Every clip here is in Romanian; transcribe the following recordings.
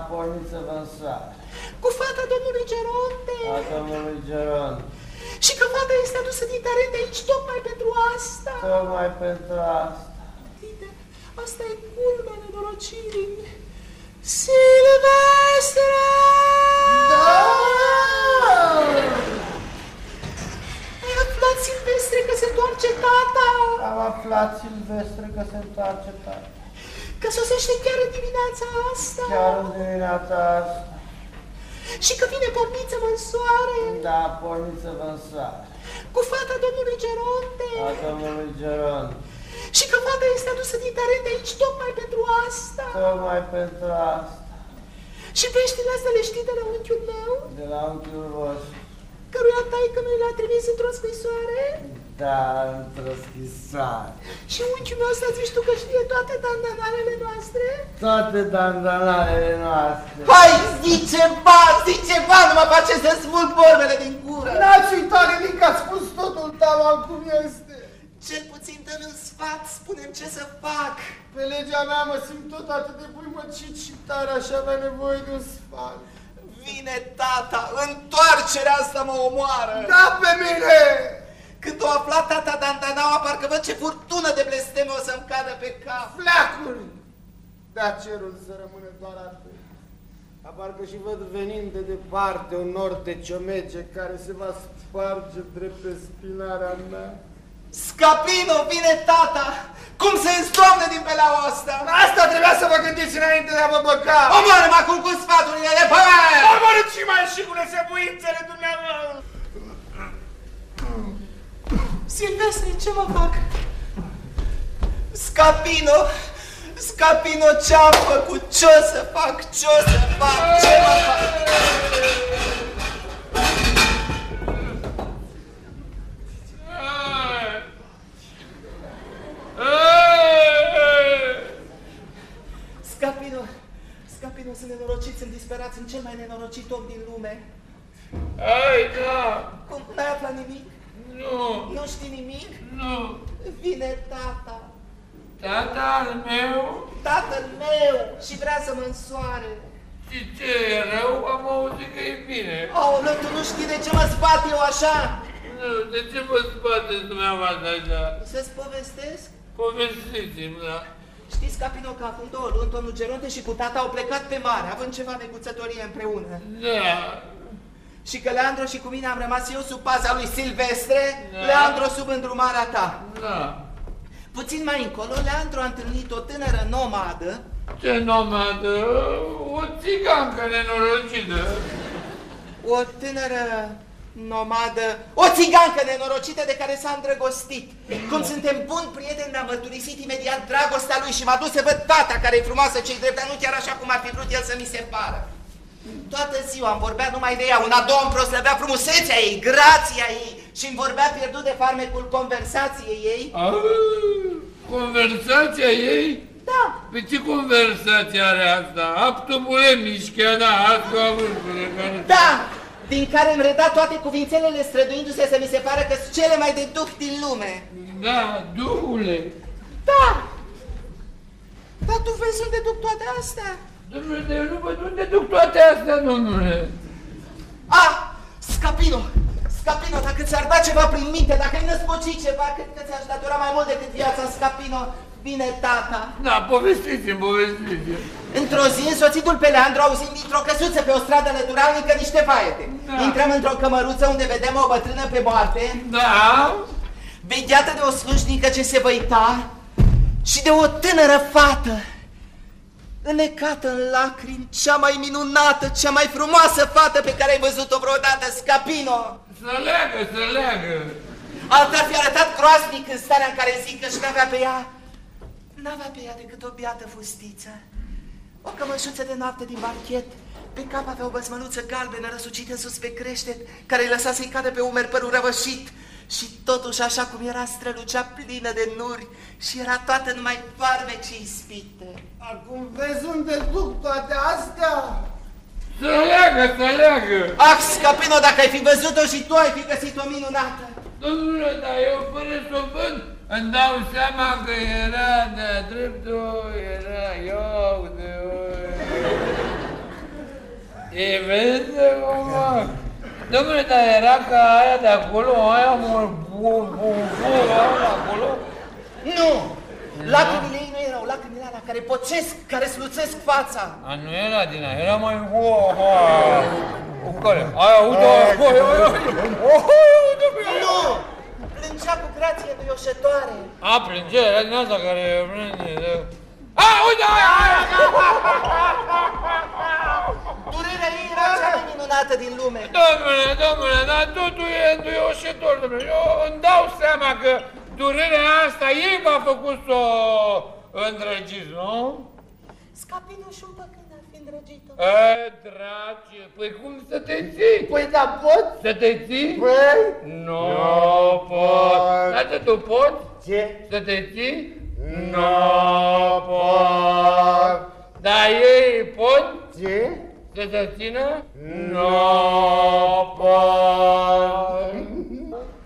Da, porniță vânsoare. Cu fata domnului Geronte? A domnului Geronte. Și că fata este adusă din teren de aici tocmai pentru asta? Tocmai pentru asta. Tite, asta e culmea nenorocirii. Silvestre! Da! Ai aflat, Silvestre, că se întoarce tata? Am aflat, Silvestre, că se întoarce tata. Că sosește chiar în dimineața asta? Chiar în dimineața asta. Și că vine porniță măsoare? Da, porniță vânsoare. Cu fata domnului Geronte? A domnului Geronte. Și că fata este adusă din teren de aici tocmai pentru asta? Tocmai pentru asta. Și veștile astea le știi de la unchiul meu? De la unchiul vostru. Căruia taică mi l-a trimis într-o scrisoare? Da, într-o scrisoare. Și unchiul meu ăsta zici tu că știe toate dandanarele noastre? Toate dandanarele noastre. Hai, zi ceva, zi ceva, nu mă face să smulg vorbele din gură. N-ați uitat nimic, ați spus totul taman cum este. Cel puțin dă-mi un sfat, spune ce să fac. Pe legea mea mă simt tot atât de buimăcit și tare aș avea nevoie de un sfat. Vine tata, întoarcerea asta mă omoară. Da pe mine! Când o aflat tata Dantanaua, parcă văd ce furtună de blesteme o să-mi cadă pe cap. Fleacuri! Da cerul să rămână doar atât. Aparcă și văd venind de departe un nor de ciomege care se va sparge drept pe spinarea mea. Scapino, vine tata! Cum se îndroamnă din peleaua asta? Asta trebuia să vă gândiți înainte de a vă băga! Omoară-mă acum cu sfaturile de păi! Omorâți și mai și cu nesebuințele dumneavoastră! Silvestre, ce mă fac? Scapino! Scapino, ce-am făcut? Ce-o să fac? Ce-o să fac? Ce mă fac? Scapino, Scapino, sunt nenorociți, sunt disperați, sunt cel mai nenorocit om din lume. Ai, da, Cum, n-ai aflat nimic? Nu, Nu știi nimic? nu. Vine tata, Tata al meu, tatăl meu și vrea să mă însoare. și ce e rău, am auzit că e bine. Aoleu, tu nu știi de ce mă sbat eu așa? Nu, de ce vă sbateți dumneavoastră așa? Să-ți povestesc? Povestiți-mi, da. Știți, Capino, că acum două luni, domnul Geronte și cu tata au plecat pe mare, având ceva neguțătorie împreună. Da, Și că Leandro și cu mine am rămas eu sub paza lui Silvestre, Da. Leandro sub îndrumarea ta. da. Puțin mai încolo, Leandro a întâlnit o tânără nomadă, Ce nomadă, o țigancă nenorocită. o tânără nomadă, o țigancă nenorocită de care s-a îndrăgostit. Cum suntem buni prieteni, mi-a mărturisit imediat dragostea lui și m-a dus să văd tata care e frumoasă cei drept, dar nu chiar așa cum ar fi vrut el să mi se pară. Toată ziua am vorbea numai de ea, una, două îmi proslăvea frumusețea ei, grația ei și îmi vorbea pierdut de farmecul conversației ei. Ah, conversația ei? Da, Pe ce conversație are asta? Aptubule mișchea, da, asta vârfule care... da, din care îmi reda toate cuvințelele străduindu-se să mi se pară că sunt cele mai de duh din lume. Da, duhule. Da! Dar tu vezi unde duc toate astea? Domnule, eu nu văd unde duc toate astea, domnule. Ah! Scapino! Scapino, dacă ți-ar da ceva prin minte, dacă ai născoci ceva, cred că ți-aș datora mai mult decât viața, Scapino. Vine tata. Da, povestiți-mi, povestiți-mi. Într-o zi, însoțitul pe Leandru, auzind dintr-o căsuță pe o stradă lăturalnică niște vaete. Da. Intrăm într-o cămăruță unde vedem o bătrână pe moarte, Da? vegheată de o slujnică ce se văita și de o tânără fată, înnecată în lacrimi, cea mai minunată, cea mai frumoasă fată pe care ai văzut-o vreodată, Scapino. Să leagă, să leagă. Altă ar fi arătat groaznic în starea în care zic că și n-avea pe ea, n-avea pe ea decât o biată fustiță, o cămășuță de noapte din barchet, Pe cap avea o băsmăluță galbenă răsucită sus pe creștet, care îi lăsa să-i cadă pe umeri părul răvășit. Și totuși, așa cum era, strălucea plină de nuri și era toată numai farmece ispite. Acum vezi unde duc toate astea? Să leagă, să leagă! Ah, Scapino, dacă ai fi văzut-o și tu ai fi găsit-o minunată. Domnule, dar eu fără să o văd, îmi dau seama că era de dreptul, era eu de E vede, mă? Domnule, dar era ca aia de acolo, aia mă, bu, bu, bu, aia de acolo? Nu! Lacrimile ei nu erau lacrimile alea care pocesc, care sluțesc fața. A, nu era din aia, era mai ho, ho, o care? Aia, uite, aia, aia, aia, aia, uite pe ea. Nu! Plângea cu grație duioșătoare. A, plânge, era din asta care plânge. A, uite, aia, aia, Durerea ei era cea mai minunată din lume. Domnule, domnule, dar totul e înduioșător, domnule. Eu îmi dau seama că durerea asta ei v-a făcut să o îndrăgiți, nu? Scapino și un păcând ar fi îndrăgit-o. E, dragi, păi cum să te ții? Păi da pot? Să te ții? Păi? Nu pot. Dar tu poți Ce? să te ții? Nu pot. Dar ei pot Ce? Să te țină? Nu pot.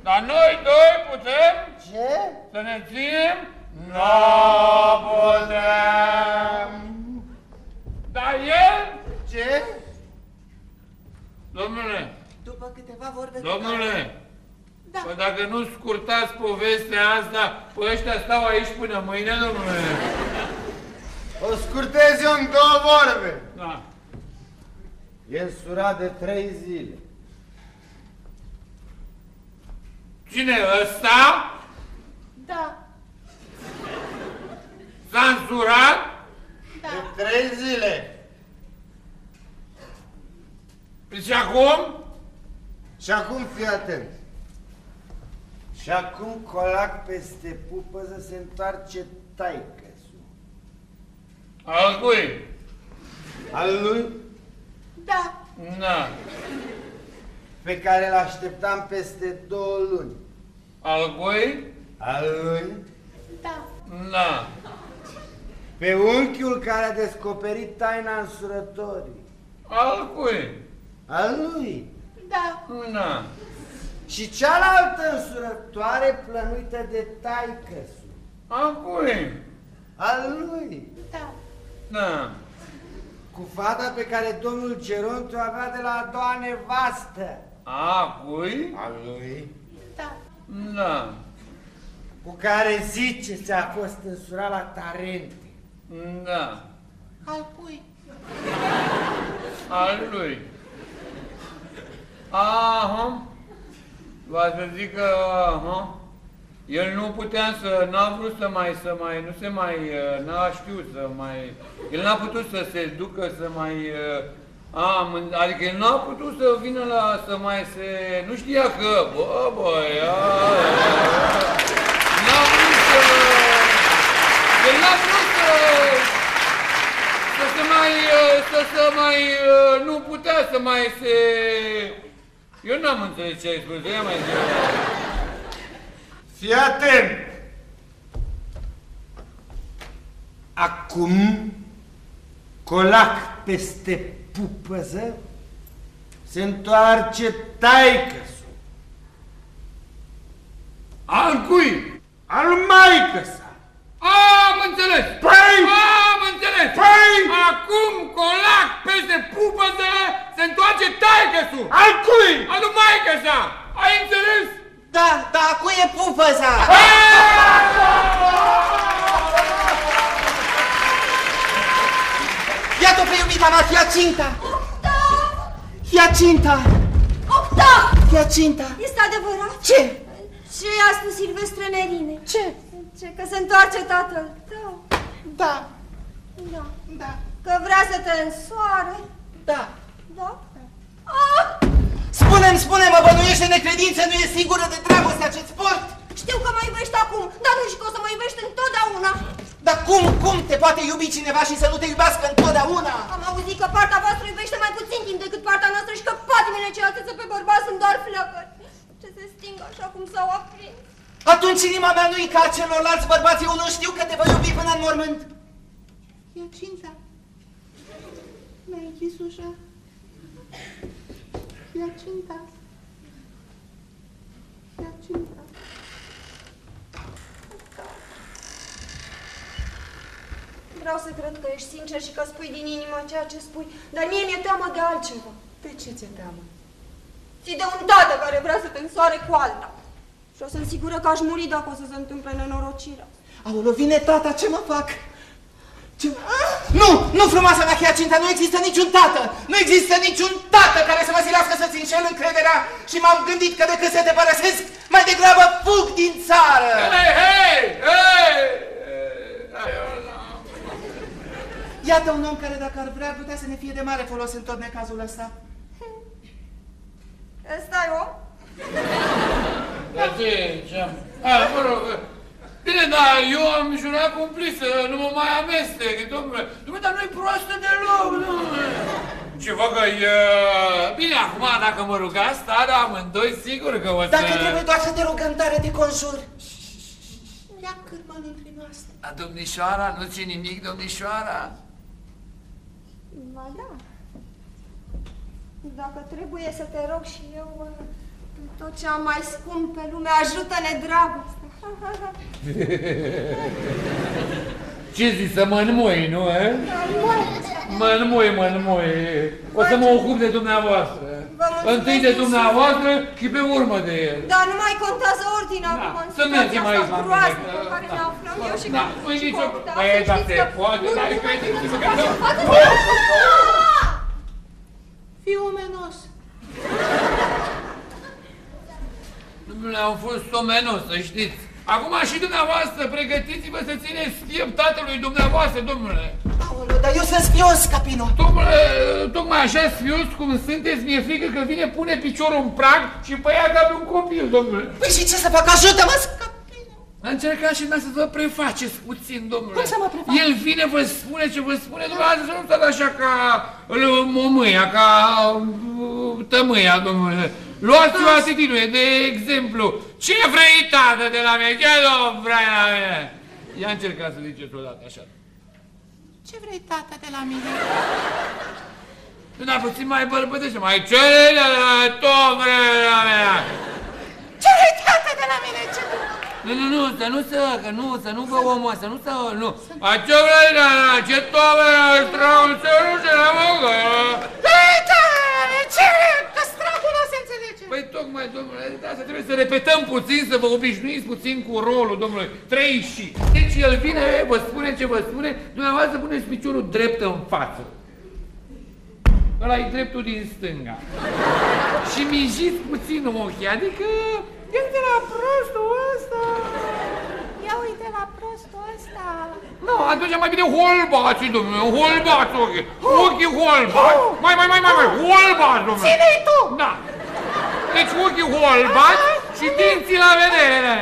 Dar noi doi putem Ce? să ne ținem? Nu putem. Dar el? Ce? Domnule, După câteva vorbe de domnule, Da. Păi dacă nu scurtați povestea asta, păi ăștia stau aici până mâine, domnule. O scurtez eu în două vorbe. Da. E însurat de trei zile. Cine ăsta Da, s-a însurat? da. De trei zile. Și acum? Și acum fii atent. Și acum colac peste pupăză se întoarce taică Al cui? al lui Da, Na. pe care îl așteptam peste două luni. Al cui? Al lui da. Na. pe unchiul care a descoperit taina însurătorii. Al cui? Al lui. Da, Na. Și cealaltă însurătoare plănuită de taică Al cui? Al lui. da. Na. Cu fata pe care domnul Gerontu avea de la a doua nevastă. A cui? Al lui. Da. Na. Cu care zice se a fost însurat la Tarente. Da. Al cui? Al lui. Aha. Va să zic că, aha. El nu putea să, n-a vrut să mai, să mai, nu se mai, uh, n-a știut să mai, el n-a putut să se ducă să mai, uh, a, mân- adică el n-a putut să vină la, să mai se, nu știa că, bă, băia, n-a vrut să, el n-a vrut să, să se mai, uh, să se mai, uh, nu putea să mai se... Eu n-am înțeles ce ai spus, ia mai zi. Fii atent! Acum, colac peste pupăză, se întoarce taică Al cui? al maică sa. Am înțeles! Păi! Am înțeles! Păi! Acum colac peste pupăză se întoarce taică-su! Al cui? A lui maică sa! Ai înțeles? Da, da, cui e pupăza? Iată pe iubita mea, Hiacinta! Hiacinta! Octav! Hiacinta! Este adevărat? Ce? Ce a spus Silvestre Nerine? Ce? Ce, că se întoarce tatăl tău? Da, Da. da, Că vrea să te însoare? da. Da? Ah! Spune-mi, spune-mă, bănuiește necredință, nu e sigură de dragostea ce-ți port? Știu că mă iubești acum, dar nu și că o să mă iubești întotdeauna. Dar cum, cum te poate iubi cineva și să nu te iubească întotdeauna? Am auzit că partea voastră iubește mai puțin timp decât partea noastră și că patimile ce atâță pe bărbați sunt doar flăcări. Ce se sting așa cum s-au aprins. Atunci inima mea nu-i ca a celorlalți bărbați, eu nu știu că te voi iubi până în mormânt. Iacinta, mi-ai închis ușa? Iacinta, Iacinta. Vreau să cred că ești sincer și că spui din inimă ceea ce spui, dar mie mi-e teamă de altceva. De ce ți-e teamă? Ți de un tată care vrea să te însoare cu alta. Și o sunt sigură că aș muri dacă o să se întâmple nenorocirea. Aolo, vine tata, ce mă fac? Ce... Nu, nu, frumoasa mea Chiacinta, nu există niciun tată! Nu există niciun tată care să mă silească să-ți înșel încrederea și m-am gândit că decât să te părăsesc, mai degrabă fug din țară! Hei, hei, hei! Iată un om care dacă ar vrea ar putea să ne fie de mare folos în tot necazul ăsta. Ăsta e om? Dar ce, ce am... A, mă rog, bine, dar eu am jurat cumplit să nu mă mai amestec, domnule. Domnule, dar nu-i proastă deloc, domnule. Ce facă e... Bine, acum, dacă mă rugați, tare amândoi, sigur că o să... Dacă trebuie doar să te rugăm tare de conjur. Ia cârma dintre noastre. A, domnișoara, nu ți nimic, domnișoara? Ba da. Dacă trebuie să te rog și eu, uh, tot ce am mai scump pe lume, ajută-ne dragostea. Ce zici, să mă înmoi, nu, e? Mă înmoi, mă înmoi. O să mă ocup de dumneavoastră. Vă mulțumesc, Întâi de Iisus. dumneavoastră și pe urmă de el. Dar nu mai contează ordinea Da, acum în să mergem situația aici asta la groaznică mine, în care da. ne aflăm eu și Da, cu- nu-i și nicio... cu- da, Băi, să dar știți se că- poate, Nu, dar nu, credeți-mă nu, că... nu, nu, Fii omenos. Domnule, am fost omenos, să știți. Acum și dumneavoastră, pregătiți-vă să țineți schimb tatălui dumneavoastră, domnule. Aoleu, dar eu sunt spios, Capino. Domnule, tocmai așa sfios cum sunteți, mi-e frică că vine, pune piciorul în prag și pe ea ca pe un copil, domnule. Păi și ce să fac? Ajută-mă, Capino. Încercați și să vă prefaceți puțin, domnule. Cum să mă prefac? El vine, vă spune ce vă spune, dumneavoastră să nu stați așa ca l- momâia, ca uh, tămâia, domnule. Luați o atitudine, de exemplu, ce vrei, tată, de la mine? Ce nu vrei la mine? Ia încercați să ziceți odată așa. Ce vrei, tata, de la mine? Dar puțin mai bărbătește, mai cere de la tot vrei de la mine. Ce vrei, tata, de la mine? Ce vrei? Nu, nu, nu, să nu să, că nu, să nu vă omă, să nu să, nu. A ce vrei, da, da, ce tome, străul, să nu se la măgă. Vrei, tata, ce vrei? Că stracul nu se înțelege. Păi tocmai, domnule, de asta trebuie să repetăm puțin, să vă obișnuiți puțin cu rolul, domnule. Trei și. Deci el vine, vă spune ce vă spune, dumneavoastră puneți piciorul drept în față. ăla e dreptul din stânga. Și mijiți puțin ochii, adică ia-te la prostul ăsta. Ia uite la prostul ăsta. Nu, atunci mai bine holbați, domnule, holbați ochii. Ochii holbați. Mai, mai, mai, mai, mai, holbați, domnule. Ține-i tu! Da. Deci ochii holbați și dinții la vedere.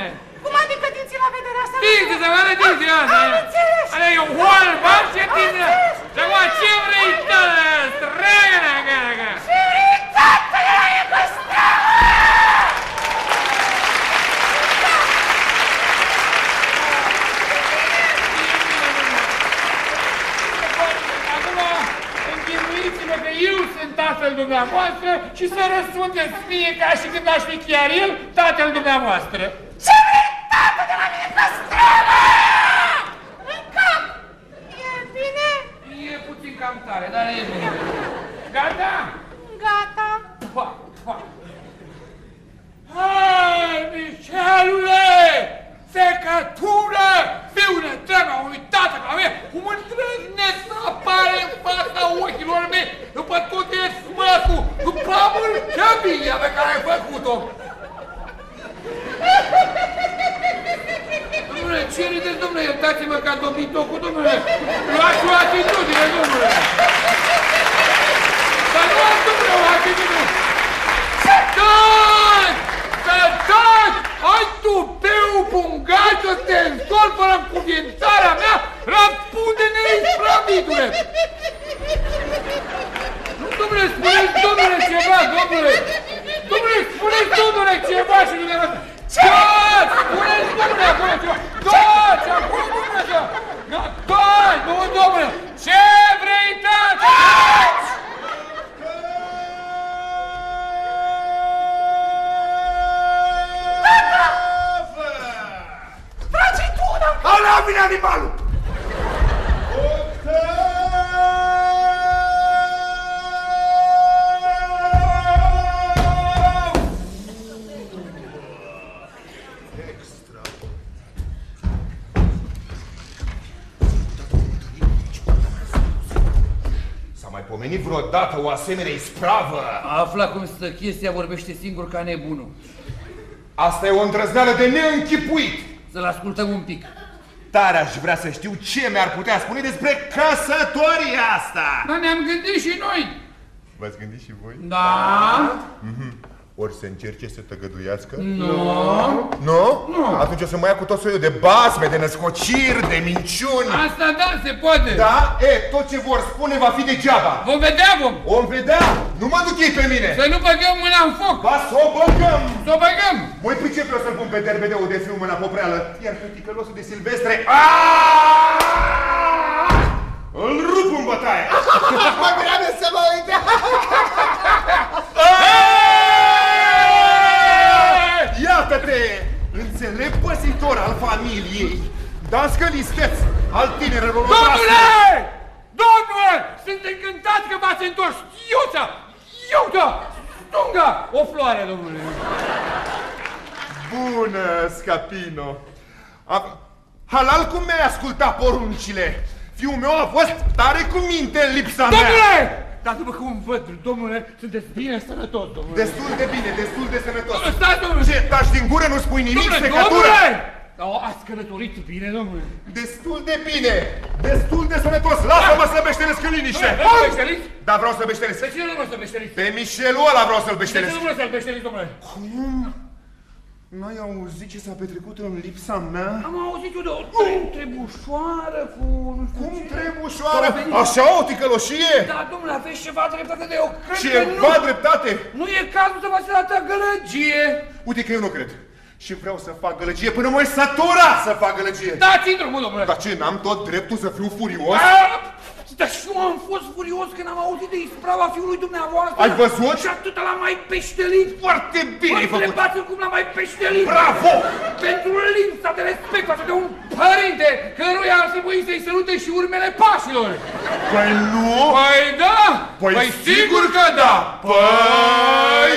Cum adică dinții la vedere asta? Dinții, să vadă dinții la vedere. Am înțeles. Alea e holbați și dinții. Și acum ce vrei, tălă? Străgă-ne, gă, Ce vrei, tata, de la mine, că Acum, închipuiți-vă că eu sunt tatăl dumneavoastră și să răspundeți mie ca și când aș fi chiar el tatăl dumneavoastră. Ce vrei, tata, de la mine, că străbă! În cap! E bine? E puțin cam tare, dar e bine. Gata? Gata. Fa, fa. Hai, Michelule! Secătură! Fiule, treaba unui tată ca mine, cum îndrăznesc să apare în fața ochilor mei după tot esmătul, după mâlcămia pe care ai făcut-o. Domnule, ce râdeți, domnule? Iertați-mă că a domnit tocul, domnule. Luați o atitudine, domnule. Să luați, domnule, o atitudine. Să taci! Să taci! Ai tu, peu pungat, să te însori fără cuvintarea mea iubitule! Nu, domnule, spuneți, domnule, ceva, domnule! Domnule, spuneți, domnule, ceva și nu ne Ce? Spuneți, domnule, acolo ceva! Taci, acolo, domnule, ceva! Taci, nu, domnule! Ce vrei, taci? Taci! Ala vine animalul! S-a mai pomenit vreodată o asemenea ispravă? Afla cum stă chestia, vorbește singur ca nebunul. Asta e o îndrăzneală de neînchipuit! Să-l ascultăm un pic. Tare aș vrea să știu ce mi-ar putea spune despre căsătoria asta! Dar ne-am gândit și noi. V-ați gândit și voi? Da? Ori să încerce să tăgăduiască? Nu. Nu? Nu. Atunci o să mă ia cu tot soiul de basme, de născociri, de minciuni. Asta da, se poate. Da? E, tot ce vor spune va fi degeaba. Vom vedea, vom. Om vedea? Nu mă duc ei pe mine. Să nu băgăm mâna în foc. Ba să o băgăm! Să o băgăm. Voi pricepe o să-l pun pe derbedeu de fiu mâna popreală, iar pe ticălosul de silvestre... Aaaa! Îl rup în bătaie! Mă grabă să mă uite! Iată-te! Înțelept păzitor al familiei, dascălisteț al tinerelor Domnule! Domnule! Sunt încântat că v-ați întors. Iuța! Iuța! Stunga! O floare, domnule. Bună, Scapino! A... Halal cum mi-ai ascultat poruncile! Fiul meu a fost tare cu minte în lipsa mea! Domnule! Dar după cum văd, domnule, sunteți bine sănătos, domnule. Destul de bine, destul de sănătos. Domnule, stați, domnule! Ce, taci din gură, nu spui nimic, Domnule, secătură? domnule! O, ați călătorit bine, domnule. Destul de bine, destul de sănătos. Lasă-mă să beșteresc în liniște. Domnule, vreți să beșteriți? Da, vreau să beșteresc. Pe cine nu vreau să beșteriți? Pe Michelul ăla vreau să-l De ce beșteresc. nu vreau să-l beșteriți, domnule? Cum? N-ai auzit ce s-a petrecut în lipsa mea? Am auzit eu de o trebușoară cu... nu știu Cum ce. trebușoară? Care a venit- Așa o ticăloșie? Da, domnule, aveți ceva dreptate de eu cred că Ceva nu. dreptate? Nu e cazul să faceți atâta gălăgie. Uite că eu nu cred. Și vreau să fac gălăgie până mă sătura să fac gălăgie. Dați-mi drumul, domnule. Dar ce, n-am tot dreptul să fiu furios? Ah! Dar și eu am fost furios când am auzit de isprava fiului dumneavoastră. Ai văzut? Și atât l-am mai peștelit. Foarte bine ai făcut. Întrebați-l cum l-am mai peștelit. Bravo! Pentru lipsa de respect față de un părinte căruia ar trebui să-i sărute și urmele pașilor. Păi nu? Păi da! Păi sigur că da! Păi...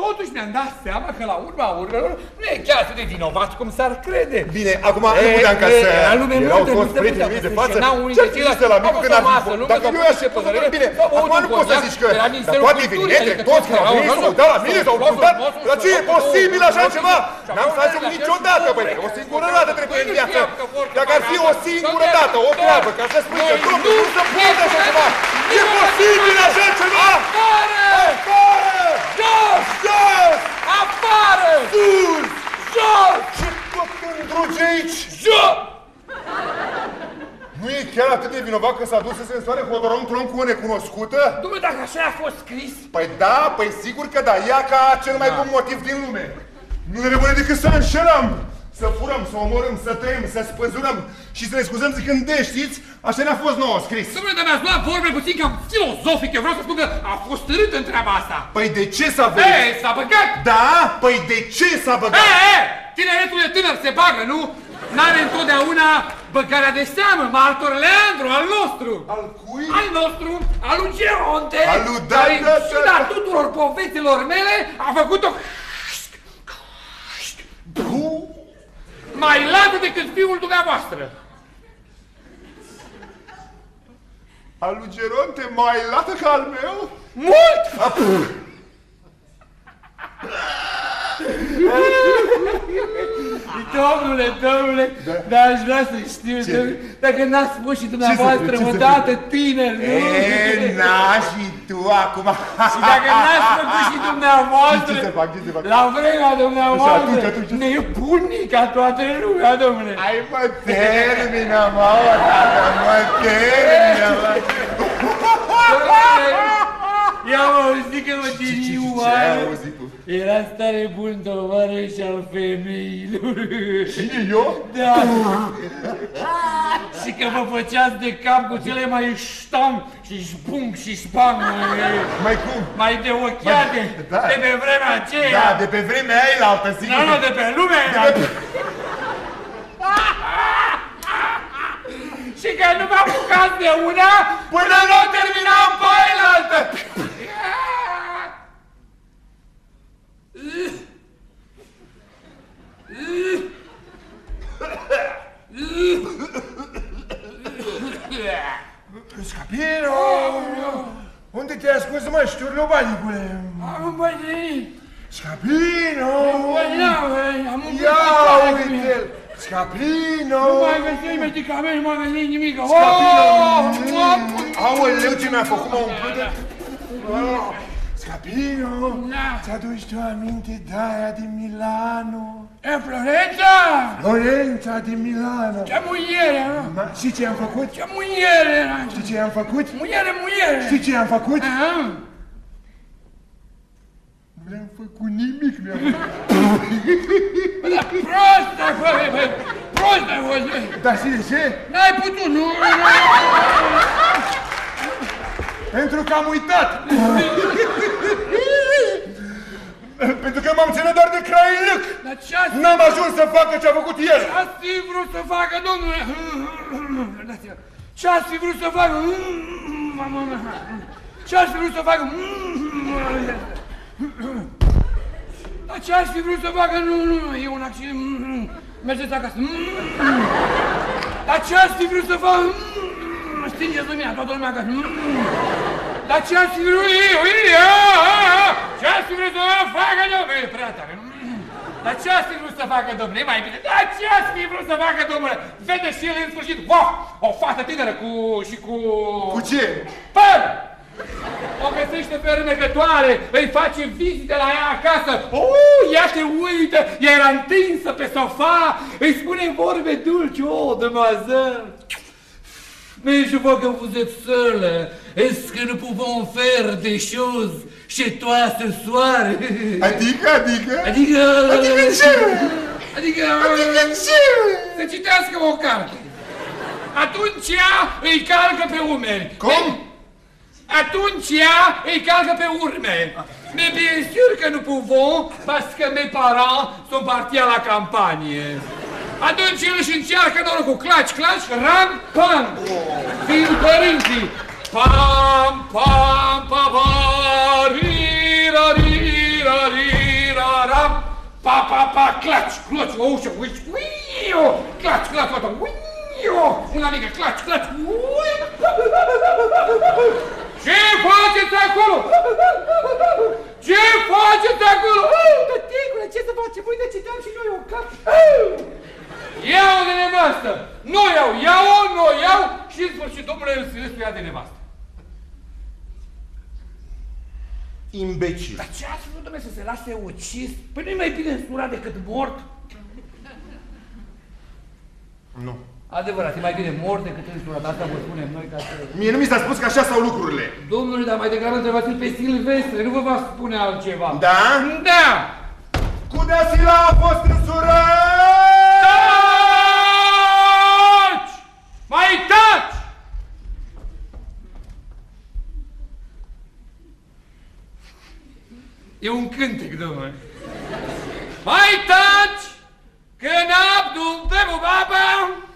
Totuși mi-am dat seama că la urma urmelor nu e chiar atât de vinovat cum s-ar crede. Bine, acum E, nu puteam ca e, să... la lume Erau multă, nu toți se prietenii putea mei de să față. se n-au unii Ce de ceilalți. triste la mine Au când fost am o masă zis, lungă, Dacă s-au eu pus aș ce fi păzărele, Bine, s-au băut acum un nu poți să coniac zici că... de la Dar Ministerul toate Culturii, evenimente, adică toți toți care au venit erau s-au dat la mine, s-au frumos, întâmplat. frumos, Dar ce e frumos, posibil frumos, așa frumos, ceva? frumos, N-am să ajung frumos, niciodată, frumos, păi, o frumos, singură frumos, dată trebuie în frumos, viață. că vor că Dacă ar fi fac o asta. singură Domnule, dată, o domnule, treabă, ca să spui că, noi domnule, nu nu se poate așa ceva. E nu posibil așa ceva? Afară! Afară! Jos! Jos! Afară! Sus! Jos! Ce tot îndruge aici? Jos! Nu e chiar atât de vinovat că s-a dus să se însoare Hodoron Tron cu o necunoscută? Domnule, dacă așa a fost scris, Păi da, păi sigur că da, ea ca cel mai bun motiv din lume. Nu ne rămâne decât să înșelăm, să furăm, să omorâm, să tăiem, să spăzurăm și să ne scuzăm zicând, de știți, așa ne-a fost nouă scris. domnule, dar mi-ați luat vorbe puțin cam filozofic, eu vreau să spun că a fost târât în treaba asta. Păi de ce s-a băgat? Ei, s-a băgat! Da? Păi de ce s-a băgat? E, e, tineretul e tânăr, se bagă, nu? N-are întotdeauna băgarea de seamă, martor Leandru, al nostru. Al cui? Al nostru, al lui Geronte, Al lui da, care da, în ciuda da. tuturor poveților mele a făcut-o mai lată decât fiul dumneavoastră. Al lui Geronte mai lată ca al meu? Mult! Domnule, domnule, Da. dar aș vrea să știu, Ce? domnule, dacă n-ați spus și dumneavoastră ce să odată tineri, nu? E, na, și tu acum. Și dacă n-ați făcut și dumneavoastră, Ce să fac, ce să fac? la vremea dumneavoastră, Și atunci, atunci- nebunii ca toată lumea, domnule. Ai mă termină, mă, tată, mă termină, mă. Ia mă, zic că mă tini Ce ai oare. Auzit tu? Era stare bun tovarăș al femeilor. Cine, eu? Da. și că vă făceați de cap cu cele mai ștam și șpung și șpang mai, Mai cum? mai de ochiate Da. de pe vremea aceea. Da, de pe vremea aia la altă, sigur. Nu, nu, de pe lume. și că nu vă apucați de una până nu terminam pe ailaltă. Scapino! Unde te-ai ascuns, mă, știurlobanicule? Am îmbătrânit. Scapino! Băi, n-am, am Ia îmbătrânit. uite-l! Scapino! Nu mai găsești medicament, nu mai găsești nimic. Scapino! Oh, Aoleu, ce mi-a făcut, mă, umplut de... Ah, Scapino! Da. Ți-aduci tu aminte de aia din Milano? E Florența! Lorența din Milano! Ce muiere, nu? Ma, și ce am făcut? Ce muiere, nu? Știi ce am făcut? Muiere, muiere! Știi ce am făcut? Aha. Nu le-am făcut nimic, mi-am Bă, dar prostă, bă, bă, prostă, bă, bă. Dar știi de ce? N-ai putut, nu? Pentru că am uitat! Pentru că m-am ținut doar de crailiuc! Dar ce ați N-am ajuns să facă ce a făcut el! ați fi vrut să facă, domnule? Dați-vă. Ce ați fi vrut să facă? Ce ați fi vrut să facă? Dar ce ați fi vrut să facă? Nu, nu, nu, e un accident. Mergeți acasă. Dar ce ați fi vrut să facă? Stingeți lumina, toată lumea acasă. Dar ce ați fi vrut? Ce ați fi vrut să facă, domnule? E prea tare. Dar ce ați fi vrut să facă, domnule? E mai bine. Dar ce ați fi vrut să facă, domnule? Vede și el în sfârșit, wow, o fată tânără cu... și cu... Cu ce? Păr! O găsește fermecătoare, îi face vizite la ea acasă. Oh, ea te uită, ea era întinsă pe sofa, îi spune vorbe dulci. Oh, demoiselle, mais je vois que vous êtes seule. Est-ce que nous pouvons faire des choses chez toi ce soir? Adică... Adică ce? Adică... Adică ce? Să citească o carte. Atunci ea îi calcă pe umeri. Cum? Atunci ea îi calcă pe urme. Mais bien sûr que nous pouvons, parce que mes parents sont partis à la campagne. Atunci el își încearcă norocul. Claci, claci, ram, pam. Vin părinții. Pam, pam, pa, pa, rira, rira, rira, ram. Pa, pa, pa, claci, claci, o ușă, uici, uiu, claci, claci, claci, uiu, una mică, claci, claci, ui. Ce faceți acolo? Ce faceți acolo? Tăticule, ce să facem? Uite, citeam și noi o carte. Iau de nevastă! Nu iau, iau-o, nu iau și în sfârșit, domnule, îl sfârșit pe ea de nevastă. Imbecil. Dar ce ați vrut, domnule, să se lase ucis? Păi nu-i mai bine însurat decât mort? Nu. Adevărat, e mai bine mort decât însurat. Asta vă spunem noi ca să... Mie nu mi s-a spus că așa stau lucrurile. Domnule, dar mai degrabă întrebați pe Silvestre, nu vă va spune altceva. Da? Da! Cu Dasila a fost însurat! Taci! Mai taci! E un cântec, domnule. Mai taci! Că n-abdum de baba!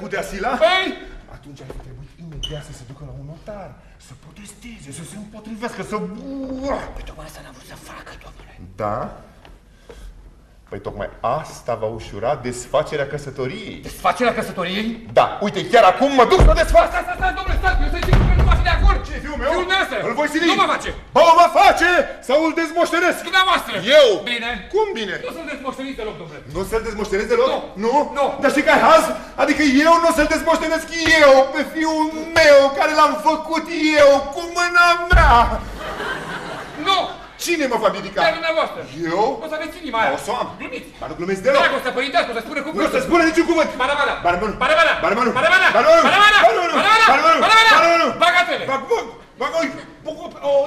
Cu deasila? Păi, trebuit imediat să se ducă la un notar, să protesteze, să se împotrivească, să... Păi tocmai asta n-a vrut să facă, domnule. Da? Păi tocmai asta va ușura desfacerea căsătoriei. desfacerea căsătoriei? Da, uite, chiar acum mă duc să o desfac! Stai, stai, stai, domnule, stai, eu să-i zic că nu va fi de acord. Ce, fiul meu? Fiul meu Îl voi sili? Nu mă face. Ba, o va face sau îl dezmoștenesc? Dumneavoastră. Eu? Bine. Cum bine? Nu să-l desmoșteniți deloc, domnule. Nu să-l dezmoștenesc deloc? Nu. Nu? Nu. Dar știi care haz? Adică eu nu o să-l dezmoștenesc eu pe fiul meu care l-am făcut eu cu mâna mea! Nu! Cine mă va ridica? Chiar dumneavoastră. Eu? O să aveți inima aia. O să o am. Glumiți. Dar nu glumesc deloc. Dragoste părintească, o să spune Nu cuvântul. se spune niciun cuvânt. Barabana. Barmanul. Barabana. Barmanul. Barabana. Barmanul. Barabana. Barmanul. Barabana. Barmanul. Barabana. Barmanul. Bagatele. Bag, bag, bag, oi, bag, oh, oh.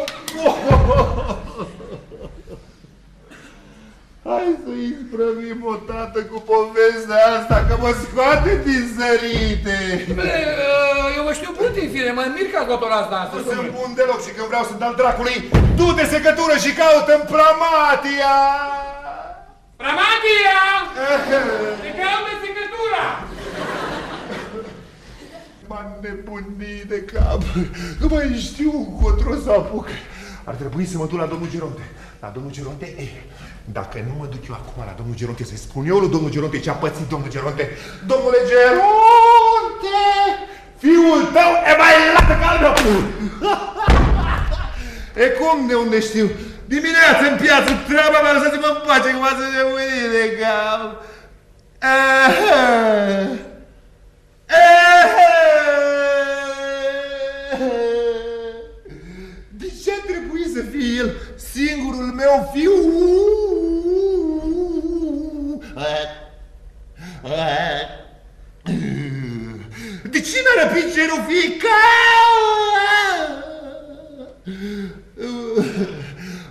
Hai să isprăvim o dată cu povestea asta, că mă scoate din sărite. Bine, uh, Eu vă știu bun din fire, mă mir că ați luat-o la asta Nu astăzi, sunt domnule. bun deloc și când vreau să dau dracului, du-te secătură și caută-mi pramatia! Ramatia! Te caută secătura! M-am nebunit de cap. Nu mai știu încotro să apuc. Ar trebui să mă duc la domnul Geronte. La domnul Geronte? Eh, dacă nu mă duc eu acum la domnul Geronte să-i spun eu lui domnul Geronte ce a pățit domnul Geronte. Domnule Geronte! Fiul tău e mai lată ca al meu! E cum de unde știu? Dimineața în piață, treaba mea, lăsați-mă în pace, că m-ați nebunit de cap. Ah. De meu fiu? De ce mi-a răpit cerul fiica?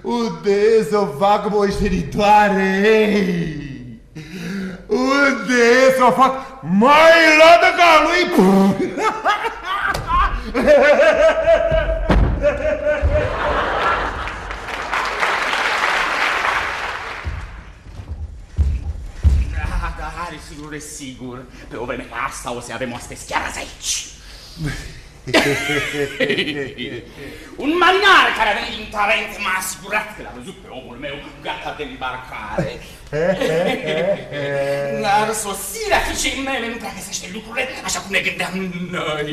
Unde să o fac moștenitoare? Unde să o fac mai ladă ca lui? da, are sigur, e sigur. Pe o vreme ca asta o să avem oaspeți chiar azi aici. Un marinar care a venit din Tarent m-a asigurat că l-a văzut pe omul meu gata de îmbarcare. Dar sosirea fiicei mele nu prea găsește lucrurile așa cum ne gândeam noi.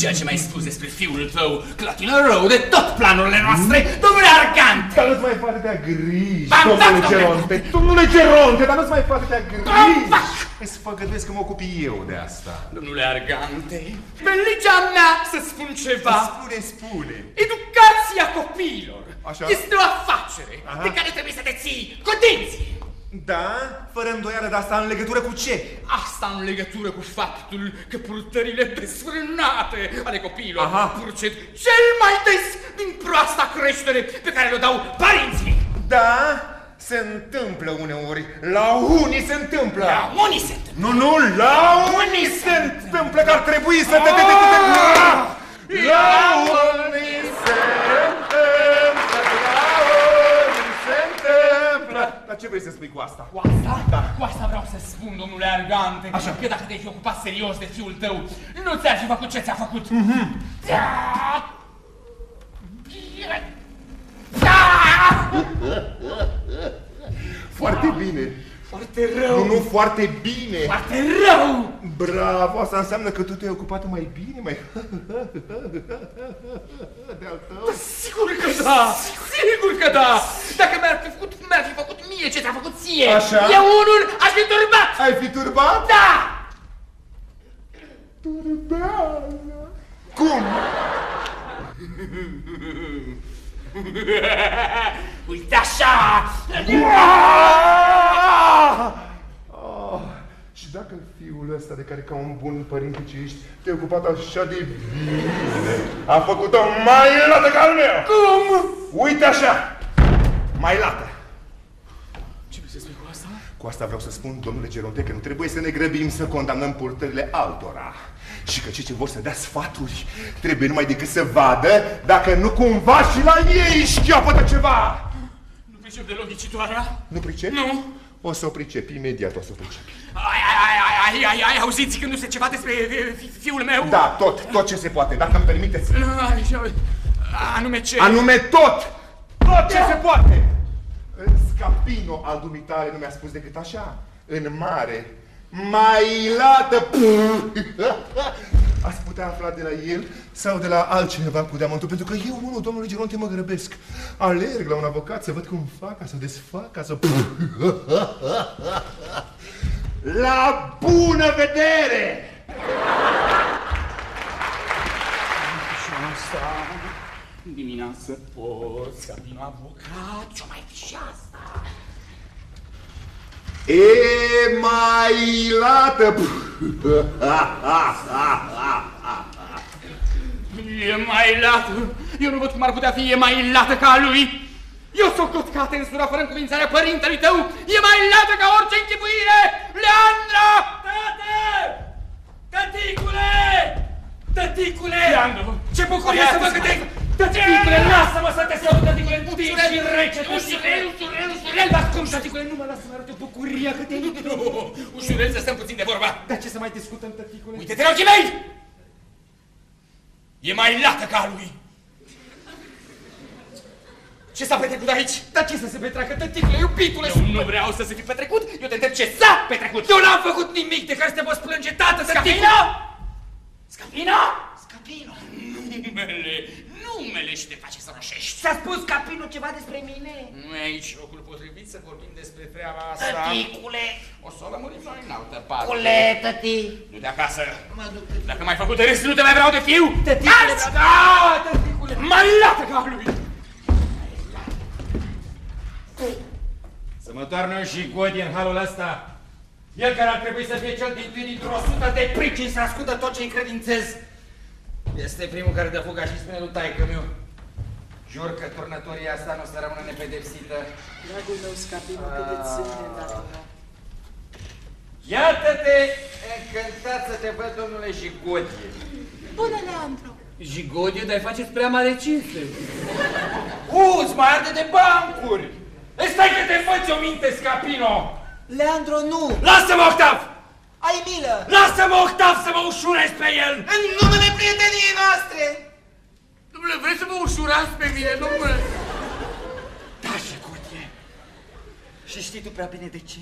Ceea ce mi-ai spus despre fiul tău clatină rău de tot planurile noastre, domnule Argant. Dar nu-ți mai faci de griji, Bam, domnule bam, domnule. Geronte. Domnule Geronte, dar nu-ți mai faci de Bam, griji. bam. Îți făgăduiesc că mă ocup eu de asta. Domnule Argante, pe legea mea să spun ceva. Spune, spune. Educația copiilor Așa. este o afacere de care trebuie să te ții cu dinții. Da? Fără îndoială, dar asta în legătură cu ce? Asta în legătură cu faptul că purtările desfrânate ale copiilor Aha. purcet cel mai des din proasta creștere pe care le dau părinții. Da? Se întâmplă uneori. La unii se întâmplă. La unii se întâmplă. Nu, nu, la unii se întâmplă că ar trebui să te... te, te, te, te la unii se întâmplă, la unii se întâmplă. Dar ce vrei să spui cu asta? Cu asta? Da. Cu asta vreau să spun, domnule Argante, Așa. că dacă te-ai fi ocupat serios de fiul tău, nu ți-ar fi făcut ce ți-a făcut. Mm-hmm. Da! Foarte bine. Foarte rău! Nu, nu, foarte bine. Foarte rău! Bravo, asta înseamnă că tu te-ai ocupat mai bine, mai... De-al tău. Sigur că da! Sigur că da! Dacă mi-ar fi făcut, mi-ar fi făcut mie ce ți-a făcut ție, Așa? eu unul aș fi turbat! Ai fi turbat? Da! Turbează. Cum? Uite așa! Ah, și dacă fiul ăsta de care ca un bun părinte ce ești, te-ai ocupat așa de bine, a făcut-o mai lată ca al meu. Cum? Uite așa, mai lată. Ce vrei să spui cu asta? Cu asta vreau să spun, domnule Geronte, că nu trebuie să ne grăbim să condamnăm purtările altora. Și că cei ce vor să dea sfaturi trebuie numai decât să vadă dacă nu cumva și la ei șchiopătă ceva. Nu pricep deloc ghicitoarea? Nu pricep? Nu. O să o pricep, imediat o să o pricep. Ai, ai, ai, ai, ai, Ai, ai, ai auzit zicându-se ceva despre e, fi- fiul meu? Da, tot, tot ce se poate, dacă îmi permiteți. Așa, Anume ce? Anume tot! Tot ce se poate! Scapino al dumitale nu mi-a spus decât așa, în mare, mai lată... Ați putea afla de la el sau de la altcineva cu deamăntul, pentru că eu, unul, domnului Geronte, mă grăbesc. Alerg la un avocat să văd cum fac ca să desfac, ca să... La bună vedere! Și asta, dimineață poți, Scapino avocat, ce mai fi și asta? E mai lată... E mai lată. Eu nu văd cum ar putea fi e mai lată ca a lui. Eu socot ca tensura fără încuvințarea părintelui tău. E mai lată ca orice închipuire. Leandra! Tată! Tăticule! Tăticule! Leandru! Ce bucurie să vă gândesc! Tăticule, lasă-mă să te salut, tăticule, puțin și rece, ușurel, ușurel, ușurel, dar cum, tăticule, nu mă lasă să arăt bucuria că te iubit. Ușurel să stăm puțin de vorba. Dar ce să mai discutăm, tăticule? Uite-te în ochii mei! E mai lată ca a lui. Ce s-a petrecut aici? Dar ce să se petreacă, tăticule, iubitule? Eu nu vreau să se fi petrecut, eu te întreb ce s-a petrecut. Eu n-am făcut nimic de care să te poți plânge, tată, Scapino! Scapino! Scapino! Numele, numele și te face să roșești. Ți-a spus Capino ceva despre mine? Nu e aici locul potrivit să vorbim despre treaba asta. Tăticule! O să o lămurim noi în altă parte. Cule, tăti! Nu de acasă. Mă duc, Dacă m-ai făcut de râs, nu te mai vreau de fiu. Tăticule, Taci! da, tăticule! Mai lată ca a lui. Să mă toarnă și Godi în halul ăsta. El care ar trebui să fie cel din tâi dintr-o sută de pricini să ascultă tot ce încredințez. Este primul care dă fuga și spune lui taică meu. Jur că turnătoria asta nu o să rămână nepedepsită. Dragul meu, Scapino, cât de ține datul Iată-te încântat să te văd, domnule Jigodie. Bună, Leandro! Jigodie, dar faceți prea mare cinste. Uzi, mai arde de bancuri! E, Stai că te faci o minte, Scapino! Leandro, nu! Lasă-mă, Octav! Ai milă! Lasă-mă, Octav, să mă ușurez pe el! În numele prieteniei noastre! Domnule, vreți să vă ușurați pe mine, domnule? Da, Jigodie. Și știi tu prea bine de ce?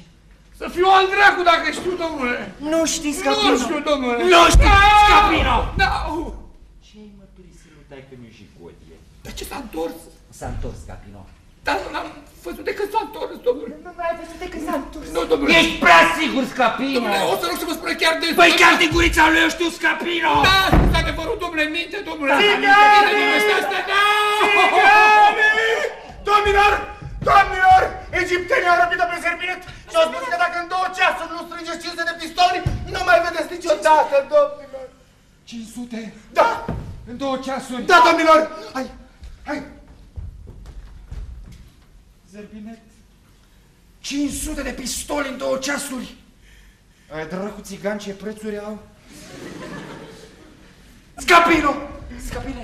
Să fiu al dracu dacă știu, domnule. Nu știi, Scapino! Nu știu, domnule. Nu știi, Ah! Scapino! Da. Ce-ai mărturisit lui taică meu Jigodie? Dar ce s-a întors? S-a întors, Scapino. Dar nu l-am văzut decât s-a întors, domnule. Nu mai ai văzut decât s-a întors. Nu, domnule. Ești prea sigur, Scapino! Domnule, o să rog să vă spune chiar de... Păi chiar din gurița lui eu știu, Scapino! Da, s-a adevărul, domnule, minte, domnule. Țigani! Asta, asta, da! Domnilor! Domnilor! Egiptenii au răpit-o pe Serpinet și au spus că dacă în două ceasuri nu strângeți 500 de pistoli, nu mai vedeți niciodată, domnilor! 500? Da! În două ceasuri? Da, domnilor! Hai! Hai! Zerbinet. 500 de pistoli în două ceasuri. Ai dracu țigan ce prețuri au? Scapino! Scapino!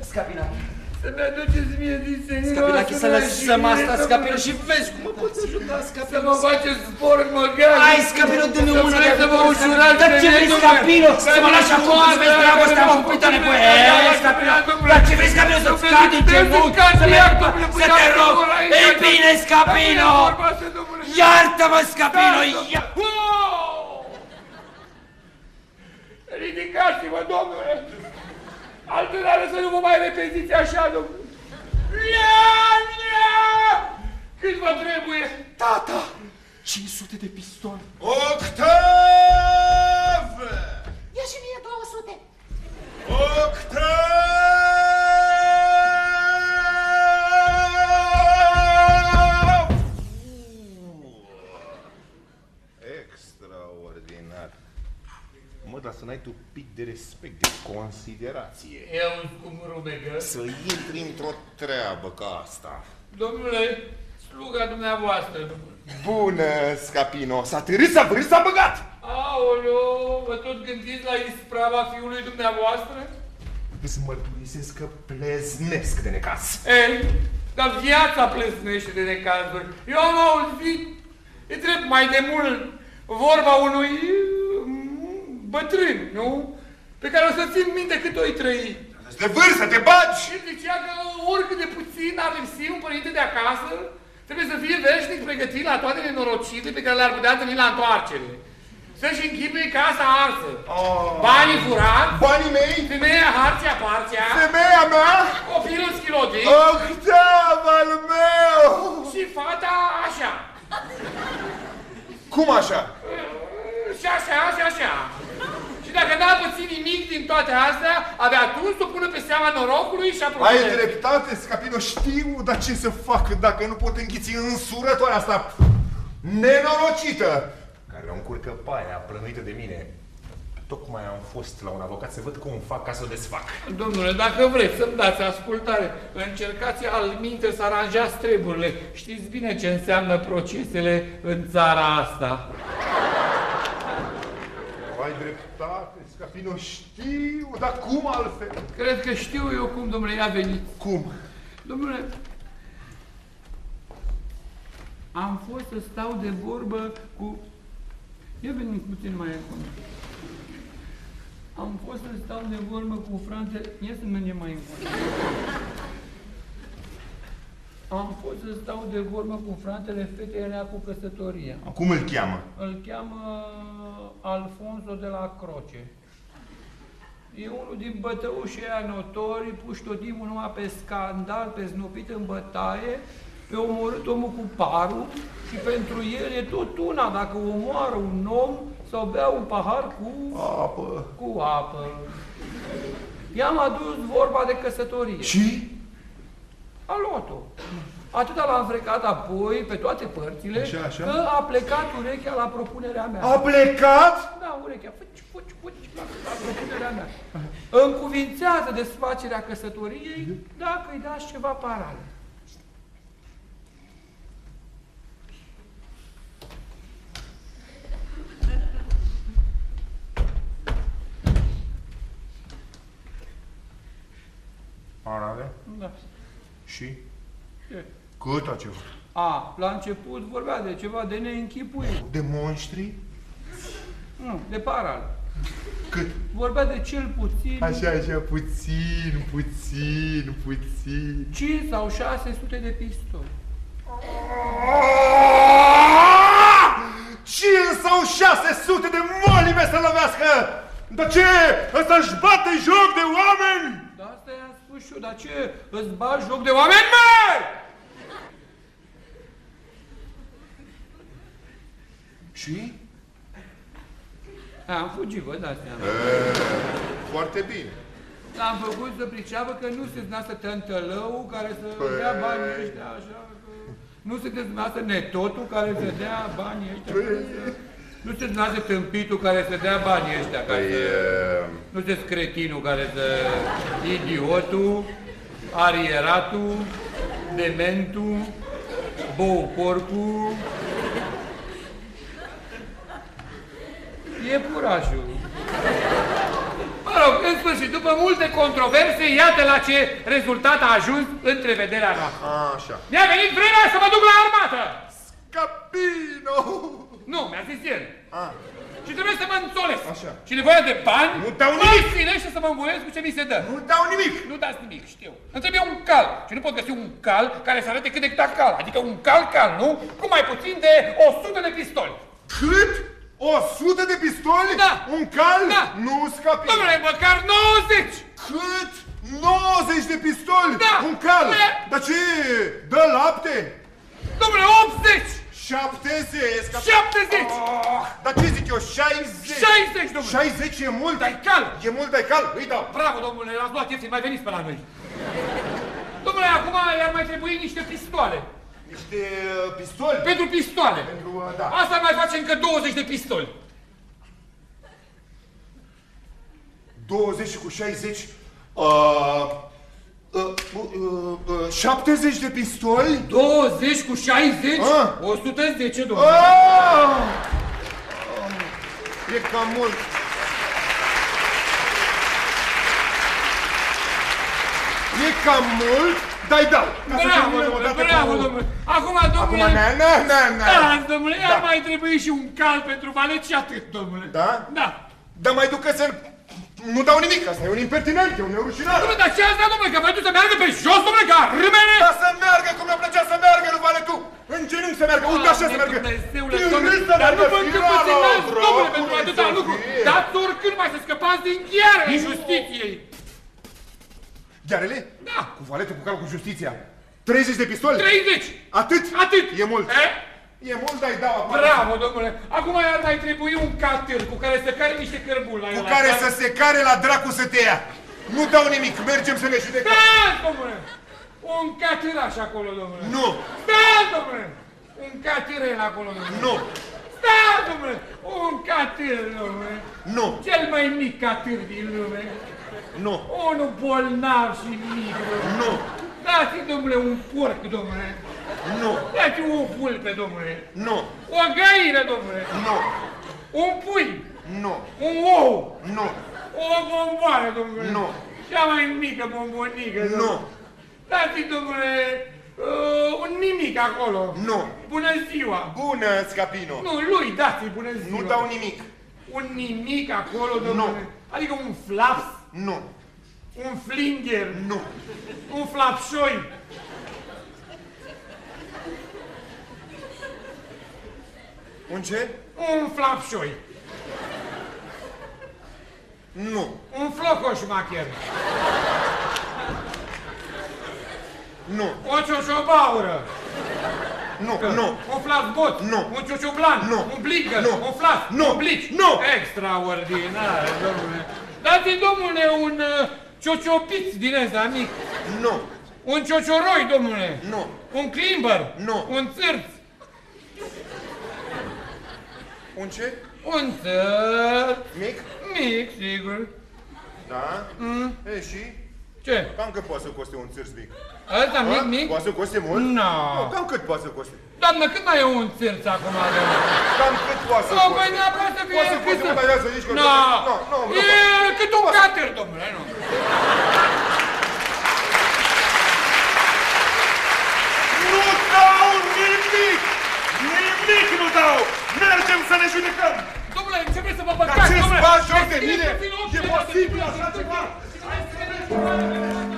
Scapino! Să-mi aduceți mie din senin. Scapinache, să lăsăm asta, Scapino, și vezi cum mă poți ajuta, Să Scapino. mă faceți spor în măgar. Hai, Scapino, dă-mi o mână Vreți de să vă ajutor, ușurați Dar pe ce mine, vrei, domnule? Scapino? Să mă lași acum să vezi dragostea am făcut nevoie. Ei, Scapino, dar ce vrei, Scapino, să-ți cad din genunchi, să merg, să te rog. Ei bine, Scapino! Iartă-mă, Scapino! ia- Ridicați-vă, domnule! Altădată să nu vă mai repeziți așa, domnule! Leandra! Cât vă trebuie? Tata! 500 de pistoli. Octav! Ia și mie 200. Octav! Mă, dar să n-ai tu pic de respect, de considerație. Eu cum rubegă. Să intri într-o treabă ca asta. Domnule, sluga dumneavoastră, domnule. Bună, Scapino, s-a târât, s-a vârât, s-a băgat! Aoleo, vă tot gândiți la isprava fiului dumneavoastră? Îți mărturisesc că pleznesc de necas. Ei, dar viața plesnește de necazuri. Eu am auzit, e drept mai de mult, vorba unui bătrân, nu? Pe care o să țin minte cât o-i trăi. De vârstă, te bagi! Și zicea că oricât de puțin ar lipsi un părinte de acasă, trebuie să fie veșnic pregătit la toate nenorocite pe care le-ar putea întâlni la întoarcere. Să-și închipui casa arsă, Oh. banii furați, Banii mei? femeia harția parția, Femeia mea? copilul schilotic Octav al meu! și fata așa. Cum așa? Și așa, și așa. Și dacă n-a pățit nimic din toate astea, abia atunci o pună pe seama norocului și a Ai proprietății. dreptate, Scapino, știu, dar ce să fac dacă nu pot înghiți însurătoarea asta nenorocită care o încurcă paia plănuită de mine. Tocmai am fost la un avocat să văd cum fac ca să o desfac. Domnule, dacă vreți să-mi dați ascultare, încercați al minte să aranjați treburile. Știți bine ce înseamnă procesele în țara asta. Ai dreptate, Scapino, știu, dar cum altfel? Cred că știu eu cum, domnule, ia veniți. Cum? Domnule, am fost să stau de vorbă cu... Ia veniți puțin mai încolo. Am fost să stau de vorbă cu fratele... Ia să mergem mai încolo. Am fost să stau de vorbă cu fratele fetei alea cu căsătoria. Cum îl cheamă? Îl cheamă Alfonso de la Croce. E unul din bătăușii aia notori, puși tot timpul numai pe scandal, pe znopit în bătaie, pe omorât omul cu parul și pentru el e tot una dacă omoară un om sau bea un pahar cu Apă. cu apă. I-am adus vorba de căsătorie. Și? A luat-o. Atâta l-am frecat apoi pe toate părțile Așa, așa. că a plecat urechea la propunerea mea. A plecat? Da, urechea, fuci, fuci, fuci, la, la propunerea mea. Încuvințează desfacerea căsătoriei dacă îi dați ceva parale. Arale. Da. Și? Ce? Cât a ceva? A, la început vorbea de ceva de neînchipuit. De monștri? Nu, de parale. Cât? Vorbea de cel puțin Așa, așa, puțin, puțin, puțin. 5 sau 600 de pistoli. 5 sau 600 de molime să lovească! Dar ce? Ăsta își bate joc de oameni? Da, asta i-am spus și eu, dar ce? Îți bagi joc de oameni, măi? Și? Am fugit, vă dați seama. Foarte bine. L-am făcut să priceapă că nu sunteți dumneavoastră tântălău care să Păi- dea banii ăștia așa, că nu sunteți dumneavoastră netotul care să dea banii ăștia, Păi- care să... nu sunteți dumneavoastră tâmpitul care să dea banii ăștia, care Păi, să... uh, Nu sunteți cretinul care să... idiotul, arieratul, dementul, bou porcul, iepurașul. Mă rog, în sfârșit, după multe controverse, iată la ce rezultat a ajuns întrevederea noastră. Așa. Mi-a venit vremea să mă duc la armată! Capino! Nu, mi-a zis el. Ah. Și trebuie să mă înțolesc. Așa. Și nevoia de bani, Nu dau mă nimic. finește să mă învoiesc cu ce mi se dă. Nu dau nimic! Nu dați nimic, știu. Îmi trebuie un cal. Și nu pot găsi un cal care să arate cât de exact cal. Adică un cal-cal, nu? Cu mai puțin de 100 de pistoli. Cât? O sută de pistoli? Da. Un cal? Da. Nu scapi. Domnule, măcar 90! Cât? 90 de pistoli? Da. Un cal? Da. Dar ce? Dă lapte? Domnule, 80! 70? Cap... 70! Oh, dar ce zic eu? 60? 60, domnule! 60 e mult? Dai cal! E mult, dai cal? Îi dau. Bravo, domnule, l-ați luat ieftin, mai veniți pe la noi. Domnule, acum i-ar mai trebui niște pistoale. Niște uh, pistoli? Pentru pistoale. Pentru, uh, da. Asta mai face încă 20 de pistoli. 20 cu 60... Uh, uh, uh, uh, 70 de pistoli? 20 cu 60? Ah. 110, domnule. Ah! E cam mult. E cam mult, dar-i dau. Ca să Bravo, terminăm domnule, odată bravo, cu- domnule. Acum, Acum, domnule... na, na, na, na. Da, domnule, ar mai trebui și un cal pentru valet și atât, domnule. Da? Da. Dar mai ducă să nu dau nimic, asta e un impertinent, e un nerușinat. Dom'le, dar ce asta, dom'le, că mai tu să meargă pe jos, dom'le, ca râmene? Dar să meargă cum mi-a plăcea să meargă, nu vale tu! În genunchi să meargă, uite așa să meargă! Dumnezeule, În dom'le, râs să dar nu meargă, vă încăpățânați, Fiala, dom'le, bravo, pentru atâta să lucru. fie. Dați oricând mai să scăpați din ghearele justiției. Ghearele? Da. Cu valetul cu cal cu justiția. 30 de pistole? 30. Atât? Atât. E mult. E? E mult, dar îi dau acum. Bravo, domnule. Acum ar mai trebui un catâr cu care să care niște cărbuni la el. Cu care să se care la dracu să te ia. Nu dau nimic, mergem să ne judecăm. Da, domnule! Un catâraș acolo, domnule. Nu. Da, domnule! Un catârel acolo, domnule. Nu. Da, domnule! Un catâr, domnule. Nu. Cel mai mic catâr din lume. Nu. Unul bolnav și mic, domnule. Nu. Dați, domnule, un porc, domnule. Nu. Dați o vulpe, domnule. Nu. O găină, domnule. Nu. Un pui. Nu. Un ou. Nu. O bomboană, domnule. Nu. Cea mai mică bombonică, Nu. domnule. Dați, domnule, uh, un nimic acolo. Nu. Bună ziua. Bună, Scapino. Nu, lui dați bună ziua. Nu dau nimic. Un nimic acolo, domnule. Adică un flaps, Nu. un flinger, Nu. un flapșoi. Un ce? Un flapșoi. Nu. Un flocoșmacher. Nu. O cioșobaură. Nu. Nu. Un flasbot. Nu. Un ciuciublan. Nu. Un bligă. Nu. Un flas. Nu. Un blici. Nu. Extraordinar, domnule. Dați, domnule, un uh, ciociopiț din ăsta mic. Nu. Un ciocioroi, domnule. Nu. Un climber. Nu. Un țârț. Un ce? Un țârț. Mic? Mic, sigur. Da. Mm. E, și? Ce? Cam cât poate să coste un țârț mic? Ăsta mic, A? mic? Poate să coste mult? No. Nu, cam cât poate să coste? Doamnă, cât mai e un țârț acum, domnule? Cam cât poate să Nu, coste? păi neapărat să fie Poate să cât coste, mă, dar ia să zici că... No. Nu, nu, nu. E cât un cater, domnule, nu. Nu dau nimic! Nimic nu dau! Mergem să ne judecăm! Domnule, ce vreți să vă Dar băgați, ce-ți domnule? bagi joc de Deschideți mine? puțin E ochii, posibil domnule. așa ceva? Eu!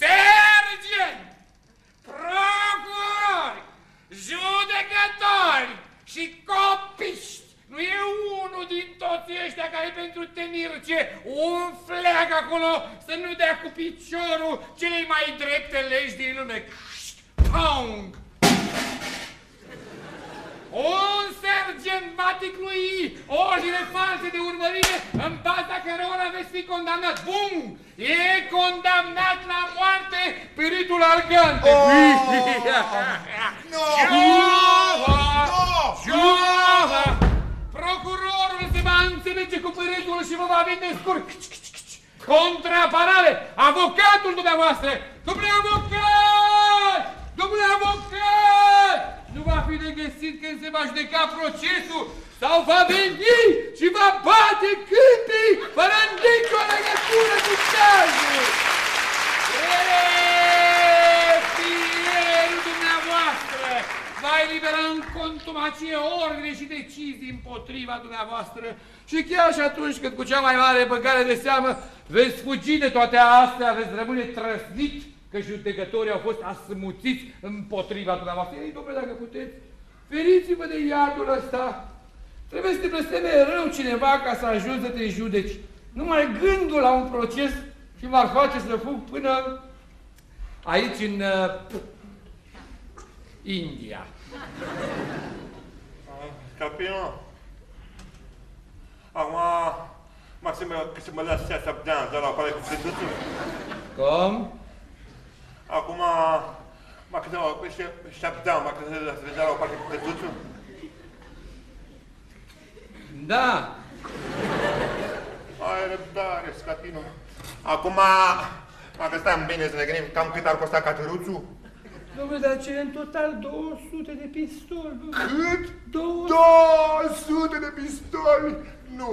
Sergent! Procurori! Judecători! Și copiști! Nu e unul din toți ăștia care pentru temirce un fleag acolo să nu dea cu piciorul celei mai drepte legi din lume. Pong! Un sergent va ticlui ordine false de urmărire în baza cărora veți fi condamnat. Bum! E condamnat la moarte peritul argante. Oh! No! Giova! Giova! Procurorul se va înțelege cu peritul și vă va vinde scurt. Contraparale! Avocatul dumneavoastră! Domnule avocat! Domnule avocat! Nu va fi de găsit când se va judeca procesul sau va veni și va bate câmpii fără nicio legătură cu cazul! Fierul dumneavoastră va elibera în contumacie ordine și decizii împotriva dumneavoastră și chiar și atunci când cu cea mai mare băgare de seamă veți fugi de toate astea, veți rămâne trăsnit că judecătorii au fost asmuțiți împotriva dumneavoastră. Ei, domnule, dacă puteți, feriți-vă de iadul ăsta. Trebuie să te blesteme rău cineva ca să ajungi să te judeci. Numai gândul la un proces și m-ar face să fug până aici în uh, India. Capino, acum, mă să mă, că să mă las să să dar la pare cu creduțul. Cum? Acum, mă că să șapteam, mă că să să la pare cu creduțul. Da. Ai răbdare, Scapino. Acum, mă că stai bine să ne gândim cam cât ar costa catăruțul. Domnule, dar ce în total 200 de pistoli. Cât? 200. 200 de pistoli! Nu,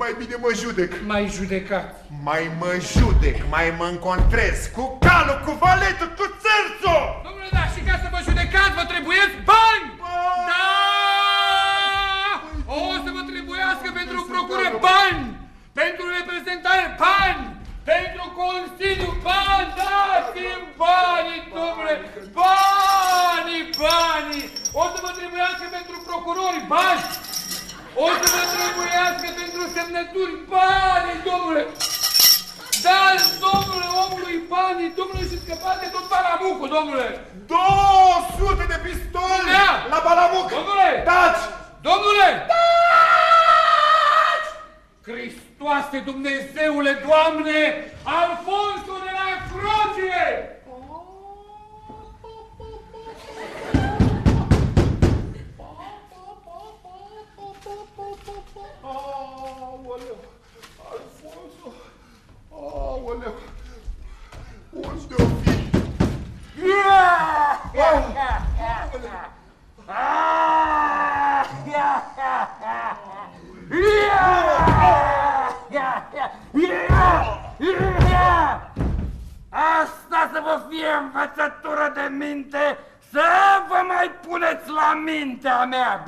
mai bine mă judec. Mai judecat. Mai mă judec, mai mă încontrez cu calul, cu valetul, cu țărțul! Domnule, da, și ca să vă judecați, vă trebuiesc bani! Bani! Da! O să vă trebuiască pentru procură bani! Pentru reprezentare bani! Pentru Consiliu bani! Dați-mi banii, domnule! Banii, banii! O să vă trebuiască pentru procurori bani! O să vă trebuiască pentru semnături banii, domnule! Dați, domnule, omului banii, domnule, și scăpați de tot barabucul, domnule! 200 de pistoli Da! la Balamuc! Domnule! Dați! Domnule! Hristoase Dumnezeule, Doamne, Alfonso de la Croce! Aoleu, Alfonso, aoleu, unde-o fi? Asta să vă fie învățătură de minte, să vă mai puneți la mintea mea.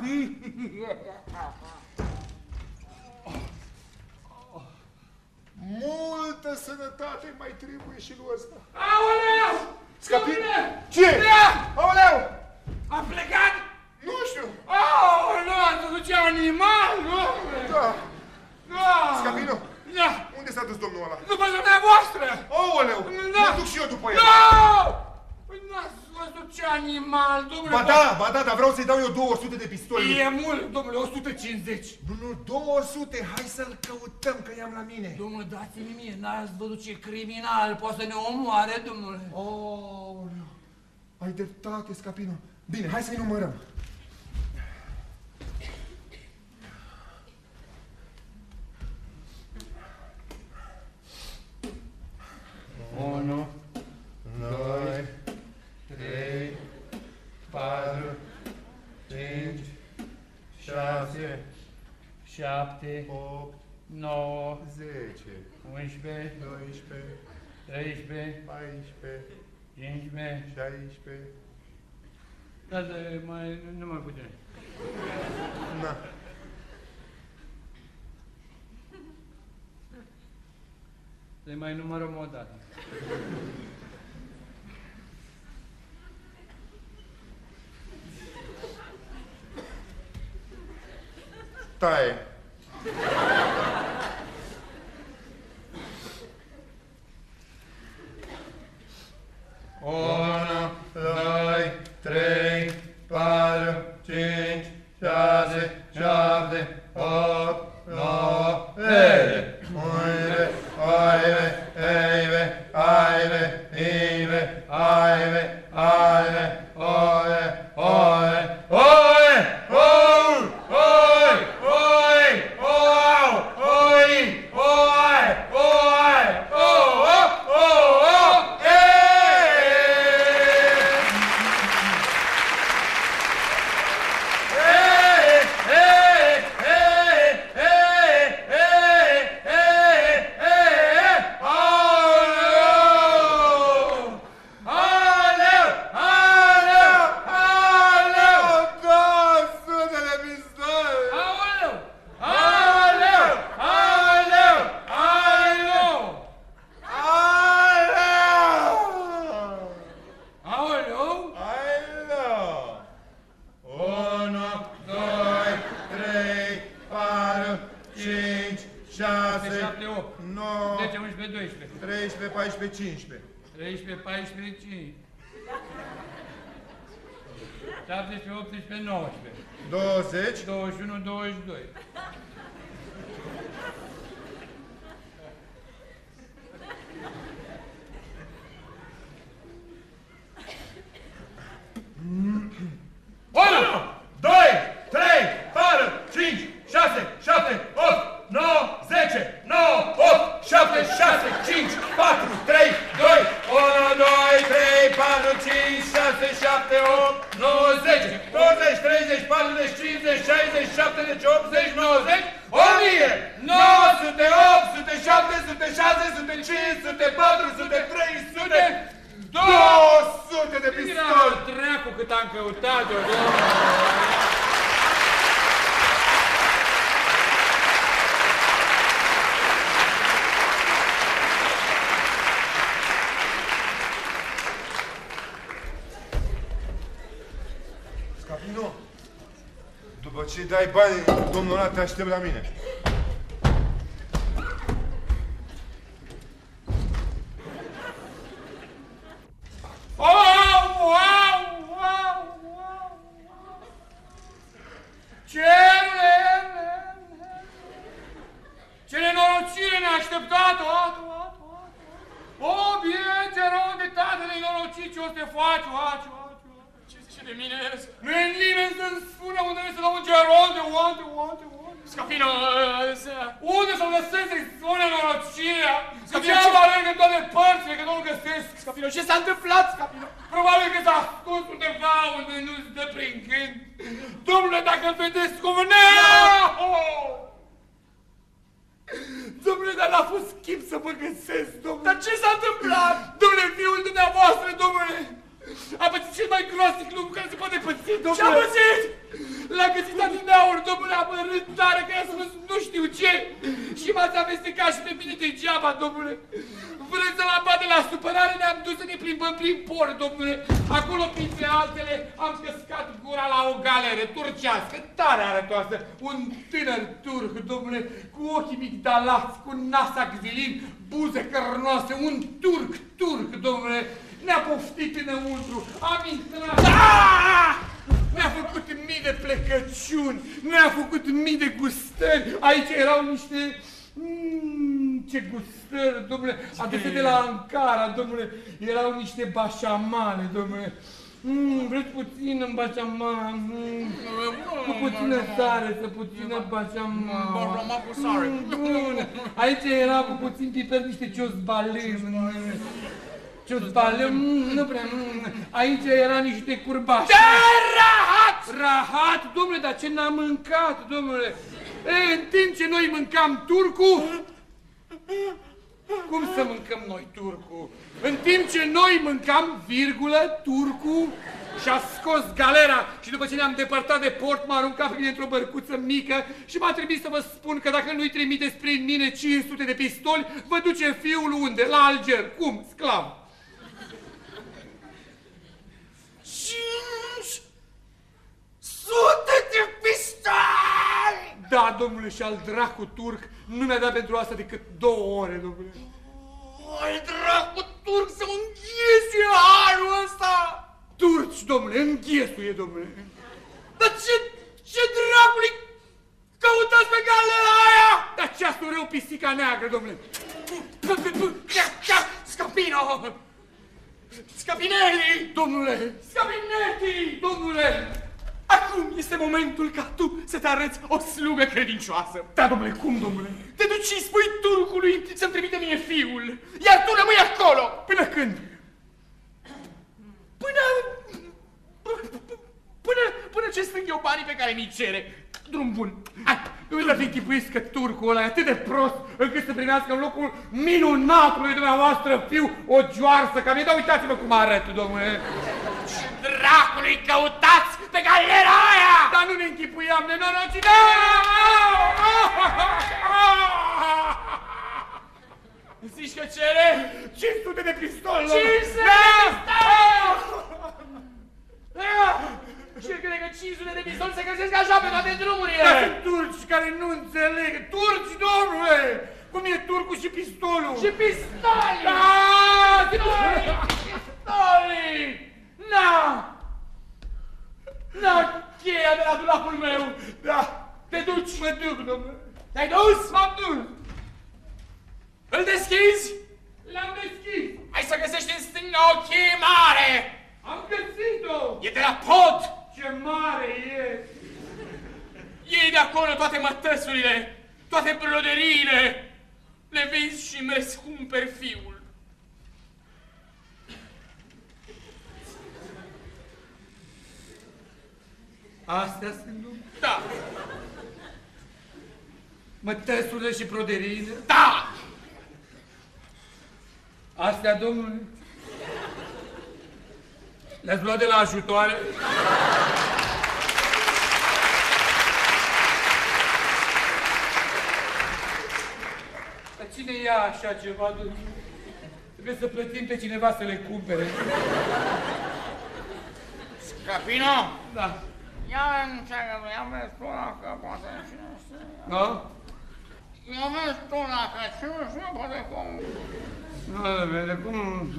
Multă sănătate mai trebuie și lui ăsta. Aoleu! Scapi... Domnule! Ce? Da! Aoleu! A plecat? Nu știu. Aoleu, ați văzut ce animal, domnule! Da. Da! Scapino, Da! unde s-a dus domnul ăla? După dumneavoastră! Aoleu, Da. mă duc și eu după el. Da! Păi n-ați văzut ce animal, domnule! Ba da, ba da, dar vreau să-i dau eu 200 de pistoli. E mult, domnule, 150. Nu, nu, 200, hai să-l căutăm, că i-am la mine. Domnule, dați-mi mie, n-ați văzut ce criminal poate să ne omoare, domnule. Aoleu, ai dreptate, Scapino. Bine, hai să-i numărăm. Unu, Doi, trei, patru, cinci, șase, șapte, opt, nouă, zece, unsprezece, doisprezece, treisprezece, paisprezece, cincisprezece. șaisprezece. Da, da, mai, nu mai putem. Na. Să mai numărăm o dată. Taie. Unu, doi, trei, patru, cinci, Şazi, şazi, ok, no, ere, uyre, ayre, eyve, ayre, ive, ayve, ayre, oye, oye, oye, oye, oye, 5, 6, 7, 8, 9, 10, 11, 12, 13, 14, 15, 13, 14, 15, 17, 18, 19, 20, 21, 22. Unu, doi, trei, pară, cinci, 6, 7, 8, 9, 10, 9, 8, 7, 6, 5, 4, 3, 2, 1, 2, 3, 4, 5, 6, 7, 8, 9, 10, 20, 30, 40, 50, 60, 70, 80, 90, 1000, 900, 800, 700, 600, 500, 400, 300, 200 de pistoli! Bine, dracu, cât am căutat eu, doamne! După ce dai bani, domnul ăla te aștept la mine. Wow, wow, wow, wow! Ce Ce nenorocire ne-a așteptat, o, o, o, o, biețe rău de tată nenorocit, ce o să te faci, o, o, o, Ce zice de mine? Nu e nimeni să-mi spună unde să dau un geronde, unde, unde, unde. Scapino, să... Unde să-l găsesc să-i spune norocirea? Că Scapino, degeaba ce- alerg în toate părțile, că nu-l găsesc. Scapino, ce s-a întâmplat, Scapino? Probabil că s-a ascuns undeva unde nu se dă prin gând. Domnule, dacă îl vedeți cum... No! Domnule, dar n-a fost chip să mă găsesc, domnule. Dar ce s-a întâmplat? Domnule, fiul dumneavoastră, domnule, a pățit cel mai groaznic lucru care se poate păți, domnule. Ce-a pățit? L-a găsit adineauri, domnule, amărât tare, că i-a spus nu știu ce și m-ați amestecat și pe mine degeaba, domnule. Vreți să la bate la supărare, ne-am dus să ne plimbăm prin por, domnule. Acolo, printre altele, am căscat gura la o galeră turcească, tare arătoasă. Un tânăr turc, domnule, cu ochii migdalați, cu nas acvilin, buze cărnoase, un turc, turc, domnule. Ne-a poftit înăuntru, am intrat. Ah! Ne-a făcut mii de plecăciuni, ne-a făcut mii de gustări. Aici erau niște... Mm, ce gustări, domnule, aduse de la Ankara, domnule, erau niște bașamale, domnule. Mm, vreți puțin în bașaman, mm, cu puțină sare, să puțină bașaman. Mm, bun. Aici era cu puțin piper niște ciosbalâm. Ciosbalâm, mm, nu prea, mm. aici era niște curbași. Ce rahat! Rahat, domnule, dar ce n-am mâncat, domnule? E, în timp ce noi mâncam turcu, cum să mâncăm noi turcu? În timp ce noi mâncam, virgulă, turcu, și-a scos galera și după ce ne-am depărtat de port, m-a aruncat pe mine într-o bărcuță mică și m-a trimis să vă spun că dacă nu-i trimiteți prin mine 500 de pistoli, vă duce fiul unde? La Alger. Cum? Sclav. Cinci sute de pistoli! Da, domnule, și al dracu turc nu mi-a dat pentru asta decât două ore, domnule. Oi, dracu turc, să înghesuie anul ăsta! Turci, domnule, înghesuie, domnule. Dar ce, ce dracului căutați pe galera aia? Dar ceasul rău pisica neagră, domnule. P- p- p- ca- ca- Scapino! Scapinelli! Domnule, Scapinetti! domnule. Acum este momentul ca tu să te arăți o slugă credincioasă. Da, domnule, cum, domnule? Te duci și spui turcului să-mi trimite mie fiul, iar tu rămâi acolo. Până când? Până... Până, până ce strâng eu banii pe care mi cere. Drum bun. Hai, nu să te închipuiți că turcul ăla e atât de prost încât să primească în locul minunatului dumneavoastră fiu o joarsă ca mie. Dar uitați-vă cum arăt, domnule. Dracului căutați pe galera aia! Dar nu ne închipuiam nenorocit. Zici că cere? 500 de pistol. 500 de Da! Și el crede că 500 de pistoli se găsesc așa pe toate drumurile! Dar sunt turci care nu înțeleg. Turci, domnule! Cum e turcul și pistolul? Și pistoli! Da! Pistoli! Pistoli! Na! Na, cheia de la dulapul meu! Da! Te duci, mă duc, domnule! Te-ai dus? M-am dus! Îl deschizi? L-am deschis! Hai să găsești în stânga o cheie mare! Am găsit-o! E de la pod! Ce mare e! Iei de acolo toate mătăsurile, toate broderiile, le vinzi și îmi răscumperi fiul. Astea sunt, domnule? Da, Mătăsurile și proderiile? da! Astea, domnule? Le-ați luat de la ajutoare? Dar cine ia așa ceva, domnule? Trebuie să plătim pe cineva să le cumpere. Scapino, Da. Ia încearcă, ia vezi tu dacă poate cine să... Nu? Ia vezi tu dacă cine să poate cum... Nu, de cum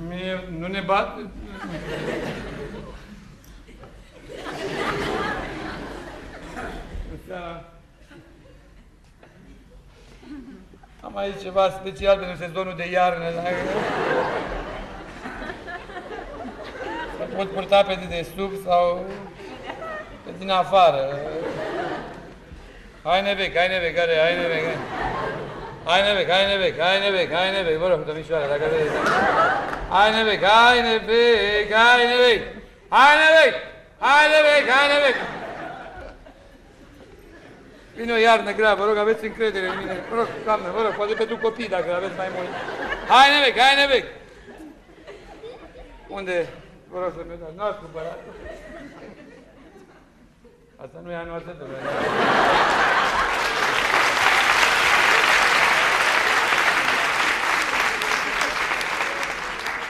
mie nu ne bat? Seara. Am aici ceva special pentru sezonul de iarnă. Dacă... Să pot purta pe dedesubt sau pe din afară. Haine vechi, haine vechi, care, haine vechi. Haine vechi, haine vechi, haine vechi, haine vechi, vă rog, domnișoara, dacă vreți. Haine vechi, haine vechi, haine vechi, haine vechi, haine vechi, haine vechi. Vine o iarnă grea, vă rog, aveți încredere în mine. Vă rog, doamnă, vă rog, poate pentru copii, dacă aveți mai mult. Haine vechi, haine vechi. Unde? Vă rog să mi dați. Nu ați cumpărat. Asta nu e a noastră, domnule.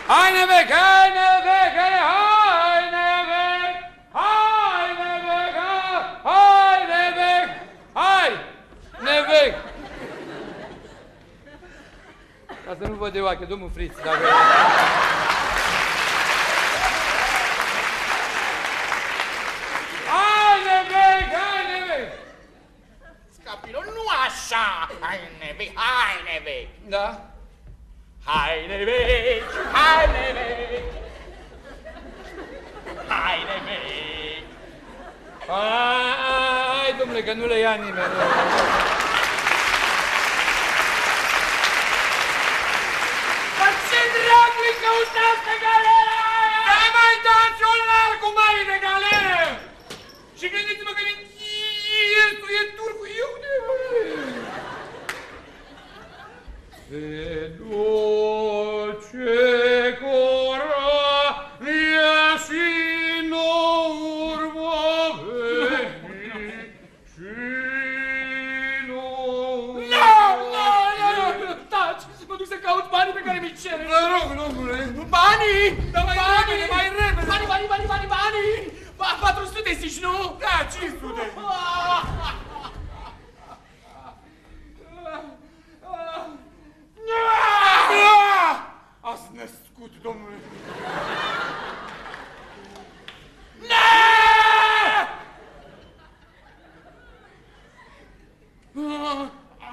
Haine vechi, haine vechi, haine vechi, haine vechi, haine vechi, haine vechi. Ca să nu văd de oache, domnul Fritz, dacă... Haine vechi, haine vechi. Scapino, nu așa! Haine vechi, haine vechi! Da? Haine vechi, haine vechi! Haine vechi! Hai, domnule, că nu le ia nimeni. Dar ce dragului căutați pe galera aia? Da mai dați o largul mai de galeră! Și gândiți-mă că din Iesu e turcu, eu de Se duce cora mia și nu urmă veni și nu Nu, nu, nu, nu, taci! Mă duc să caut banii pe care mi cere. Vă rog, domnule! Banii! Dar mai banii! repede, mai repede! Banii, banii, banii, banii, banii! Ba, 400 zici, nu? Da, 500! Ați născut, domnule!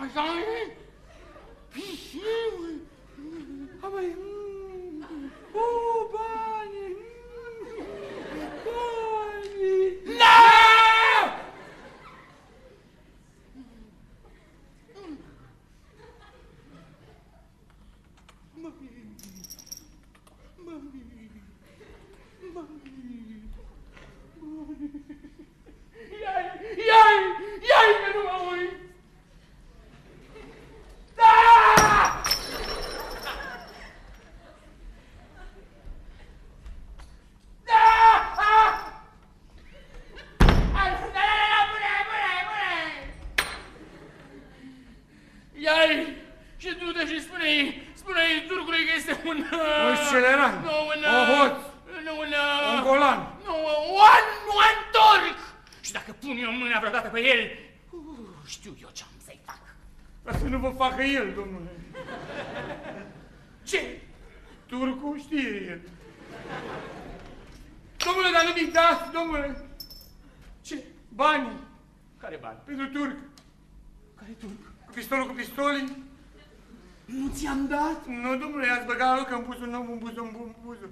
Așa e? Pisiu! Amai, o, bani! Bani! Nu! Iai, iai, iai că nu mă uit! Da! Da! Ah! Ai, da, da, da, bune, bune, bune! Iai, și du-te și spune-i, spune-i turcului că este un... Un sceleran, Nu, un... un hoț, Nu, un... un golan. Nu, un, un turc! Și dacă pun eu mâna vreodată pe el, uh, știu eu ce-am să-i fac. Ca să nu vă facă el, domnule. Ce? Turcu știe el. Domnule, dar nu-mi dați, domnule. Ce? Banii Care bani? pentru turc. Care turc? Cu pistolul, cu pistolii. Nu ți-am dat? Nu, domnule, i-ați băgat la loc în buzul, nu în buzul, în buzul.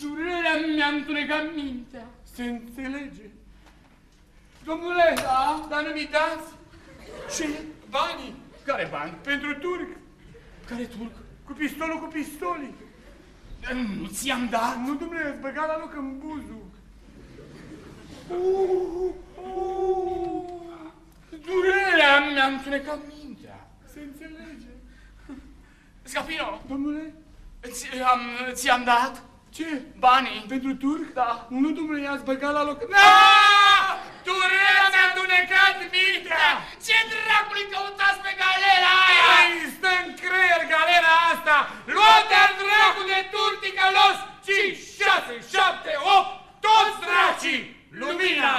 Durerea mi-a întunecat mintea. Se înțelege. Domnule, Da? dar nu-mi dați Ce? banii Care bani? pentru turc. Care turc? Cu pistolul, cu pistolii. Nu ți-am dat? Nu, domnule, ați băgat la loc în buzu. Durerea mi-a întunecat mintea. Se înțelege. Scapino, Domnule, ți-am, ți-am dat ce? banii. Pentru turc? Da. Nu, domnule, i-ați băgat la loc. Ah! Durerea mi-a întunecat mintea! Ce dracului căutați pe galera aia? Ai, stă în creier galera asta! Luate al dracu de turticălos! 5, 6, 7, 8, toți dracii! Lumina!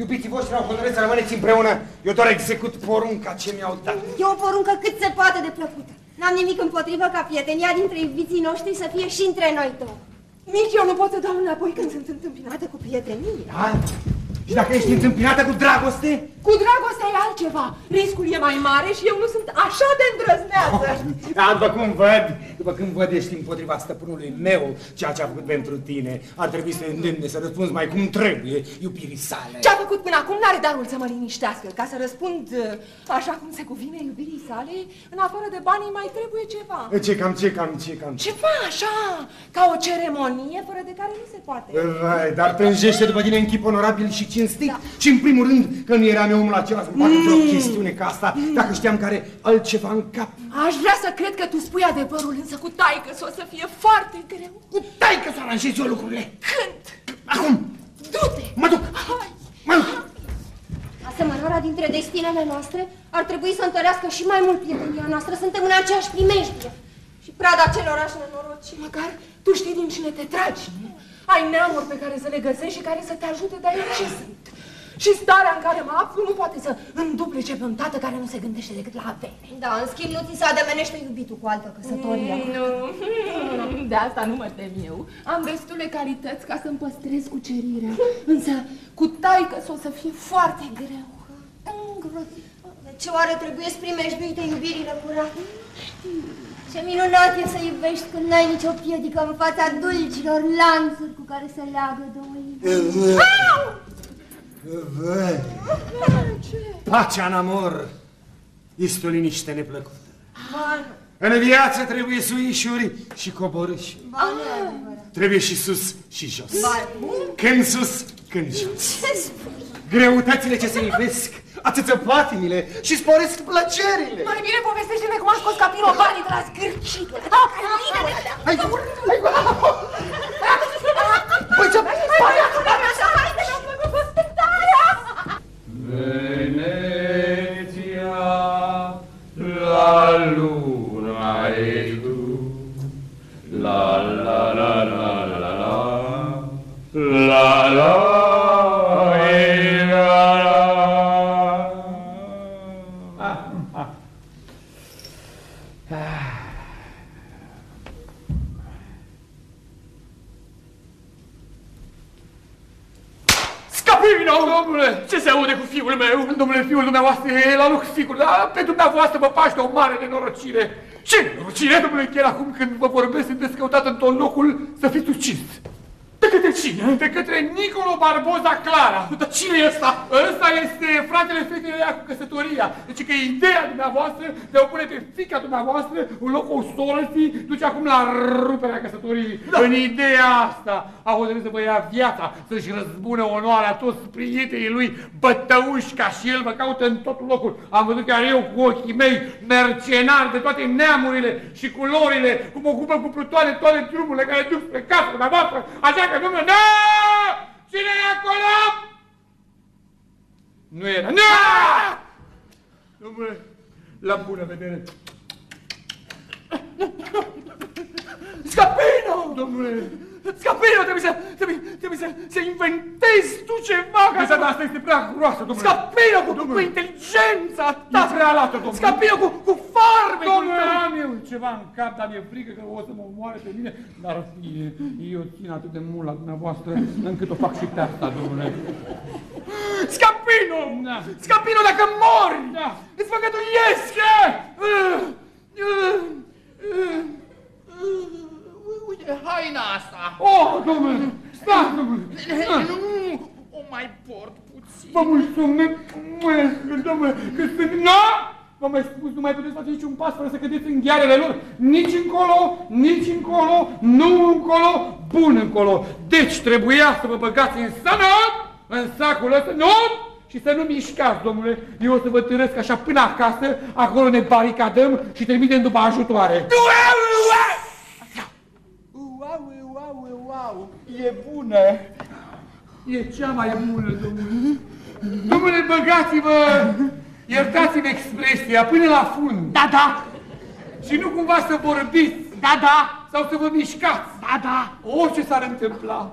Iubiții voștri au hotărât să rămâneți împreună. Eu doar execut porunca ce mi-au dat. E o poruncă cât se poate de plăcută. N-am nimic împotrivă ca prietenia dintre iubiții noștri să fie și între noi două. Nici eu nu pot să dau înapoi când sunt întâmpinată cu prietenie. Da? Și dacă ești întâmpinată cu dragoste? Cu dragostea e altceva. Riscul e mai mare și eu nu sunt așa de îndrăzneață. Da, după cum văd, după cum văd, ești împotriva stăpânului meu, ceea ce a făcut pentru tine. Ar trebui să îndemne să răspunzi mai cum trebuie iubirii sale. Ce-a făcut până acum n-are darul să mă liniștească. Ca să răspund uh, așa cum se cuvine iubirii sale, în afară de banii mai trebuie ceva. Ce cam, ce cam, ce cam. Ceva așa, ca o ceremonie fără de care nu se poate. Vai, dar tânjește după tine în chip onorabil și cinstit. Da. Și în primul rând că nu era omul acela să facă vreo chestiune ca asta, dacă știam că are altceva în cap. Aș vrea să cred că tu spui adevărul, însă cu taică o să fie foarte greu. Cu taică să aranjez eu lucrurile. Când? Acum, Du-te! mă duc, Hai! mă duc. Asemănarea dintre destinele noastre ar trebui să întărească și mai mult prietenia noastră. Suntem în aceeași primejdie. Și prada acelorași nenoroci. Măcar tu știi din cine te tragi, nu? Ai neamuri pe care să le găsești și care să te ajute, dar eu ce sunt? Și starea în care mă aflu nu poate să înduplece pe un tată care nu se gândește decât la avere. Da, în schimb nu ți se ademenește iubitul cu altă căsătorie. Nu, de asta nu mă tem eu. Am destule calități ca să-mi păstrez cucerirea. Însă cu taică o să fie foarte greu. De ce oare trebuie să primejduite iubirile curate? Ce minunat e să iubești când n-ai nicio piedică în fața dulcilor lanțuri cu care se leagă două inimi. Pacea în amor este o liniște neplăcută. Bani, În viață trebuie suișuri și coborâși. bani adevărat. Trebuie și sus și jos. Bani. Când sus, când jos. Ce spui? Greutățile ce se ivesc, atâță patimile și sporesc plăcerile. Mai bine povestește-ne cum a scos capilul banii de la scârcitul. Hai, hai, Băi, ce... Veneția, la luna ești tu, la la la la la la, la la Scapino! Domnule! Ce se aude cu fiul meu? Domnule, fiul dumneavoastră e la loc sigur, dar pe dumneavoastră vă paște o mare nenorocire. Ce nenorocire, domnule, chiar acum când vă vorbesc, sunteți căutat în tot locul să fiți ucis. De către cine? De către Nicolo Barboza Clara. Dar cine e ăsta? Ăsta este fratele fetei ea cu căsătoria. Deci că ideea dumneavoastră de a o pune pe fica dumneavoastră în locul sorții duce acum la ruperea căsătoriei. Da. În ideea asta a hotărât să vă ia viața, să-și răzbune onoarea toți prietenii lui, bătăuși ca și el, vă caută în tot locul. Am văzut chiar eu cu ochii mei, mercenari de toate neamurile și culorile, cum ocupă cu plutoane toate drumurile care duc spre casa dumneavoastră, așa că domnule, da! Cine e acolo? Nu era. Da! Domnule, la bună vedere. Scapino! Scapino, trebuie să, trebuie, trebuie să, să inventezi tu ceva ca Deci, asta este prea groasă, domnule. Scapino cu, cu Domnule. inteligența ta! E prea lată, domnule. Scapino cu, cu farme! Domnule, am eu ceva în cap, dar mi-e frică că o să mă omoare pe mine, dar eu țin atât de mult la dumneavoastră, încât o fac și pe asta, domnule. Scapino! Da. Scapino, dacă mori! Da. Îți făgăduiesc! Uh, uh, uh, uh, Uite, haina asta! Oh, domnule, stați, domnule. Nu, o mai port puțin. Vă mulțumesc, domnule, că sunt... Nu! V-am mai spus, nu mai puteți face niciun pas fără să cădeți în ghearele lor. Nici încolo, nici încolo, nu încolo, bun încolo. Deci trebuia să vă băgați în sănăt, în sacul ăsta, nu? Și să nu mișcați, domnule. Eu o să vă târăsc așa până acasă, acolo ne baricadăm și trimitem după ajutoare. Wow, wow, wow, e bună! E cea mai bună, domnule. Domnule, băgați-vă, iertați-mi expresia, până la fund. Da, da, Și nu cumva să vorbiți da, da, sau să vă mișcați. da, da. Orice s-ar întâmpla.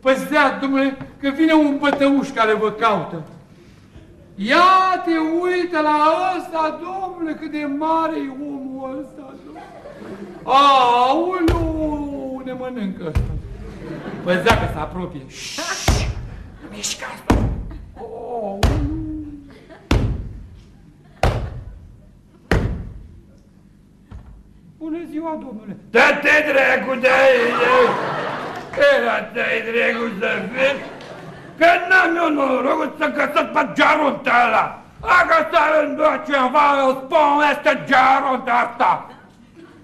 Păzea, domnule, că vine un bătăuș care vă caută. Ia te uită la ăsta, domnule, cât de mare e omul ăsta, domnule. Aoleu, ne mănâncă ăsta. Păzea că se apropie. Șșș, nu mișcați, domnule. Oh, Bună ziua, domnule! Dă-te dracu de aici! Era te-ai dracu să vezi că n-am eu norocul să găsesc pe gearunta ăla! Dacă s-ar îndua ceva, eu spun este gearunta asta!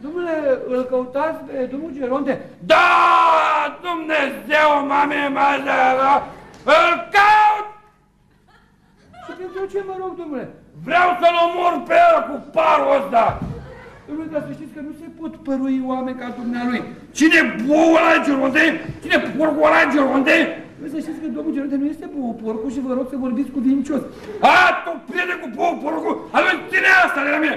Domnule, îl căutați pe domnul Geronte? Da, Dumnezeu, mame, măzără, îl caut! Și pentru ce mă rog, domnule? Vreau să-l omor pe el cu parul ăsta! Domnule, dar să știți că nu se pot părui oameni ca dumnealui. Cine bou ăla e Geronte? Cine porcul ăla e Geronte? Să știți că domnul Geronte nu este bou porcul și vă rog să vorbiți cu vincios. A, tu prieten cu bou porcul, atunci ține asta de la mine!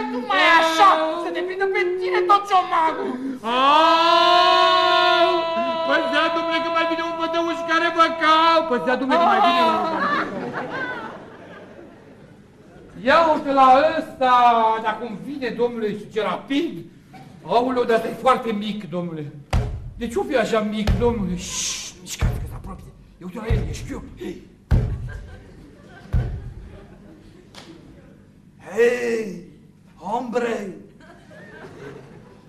să te tai tu mai așa, să te prindă pe tine tot ciomagul. Au! Păzea, domnule, că mai vine un bătăuș care vă cau! Păzea, domnule, că mai vine unul care vă cau! Ia uite la ăsta, dar cum vine, domnule, și ce rapid! Aoleu, dar ăsta e foarte mic, domnule! De ce o fi așa mic, domnule? Șșș, mișcați că se apropie! Eu uite la el, e șchiu! Hei! Hei, hombre,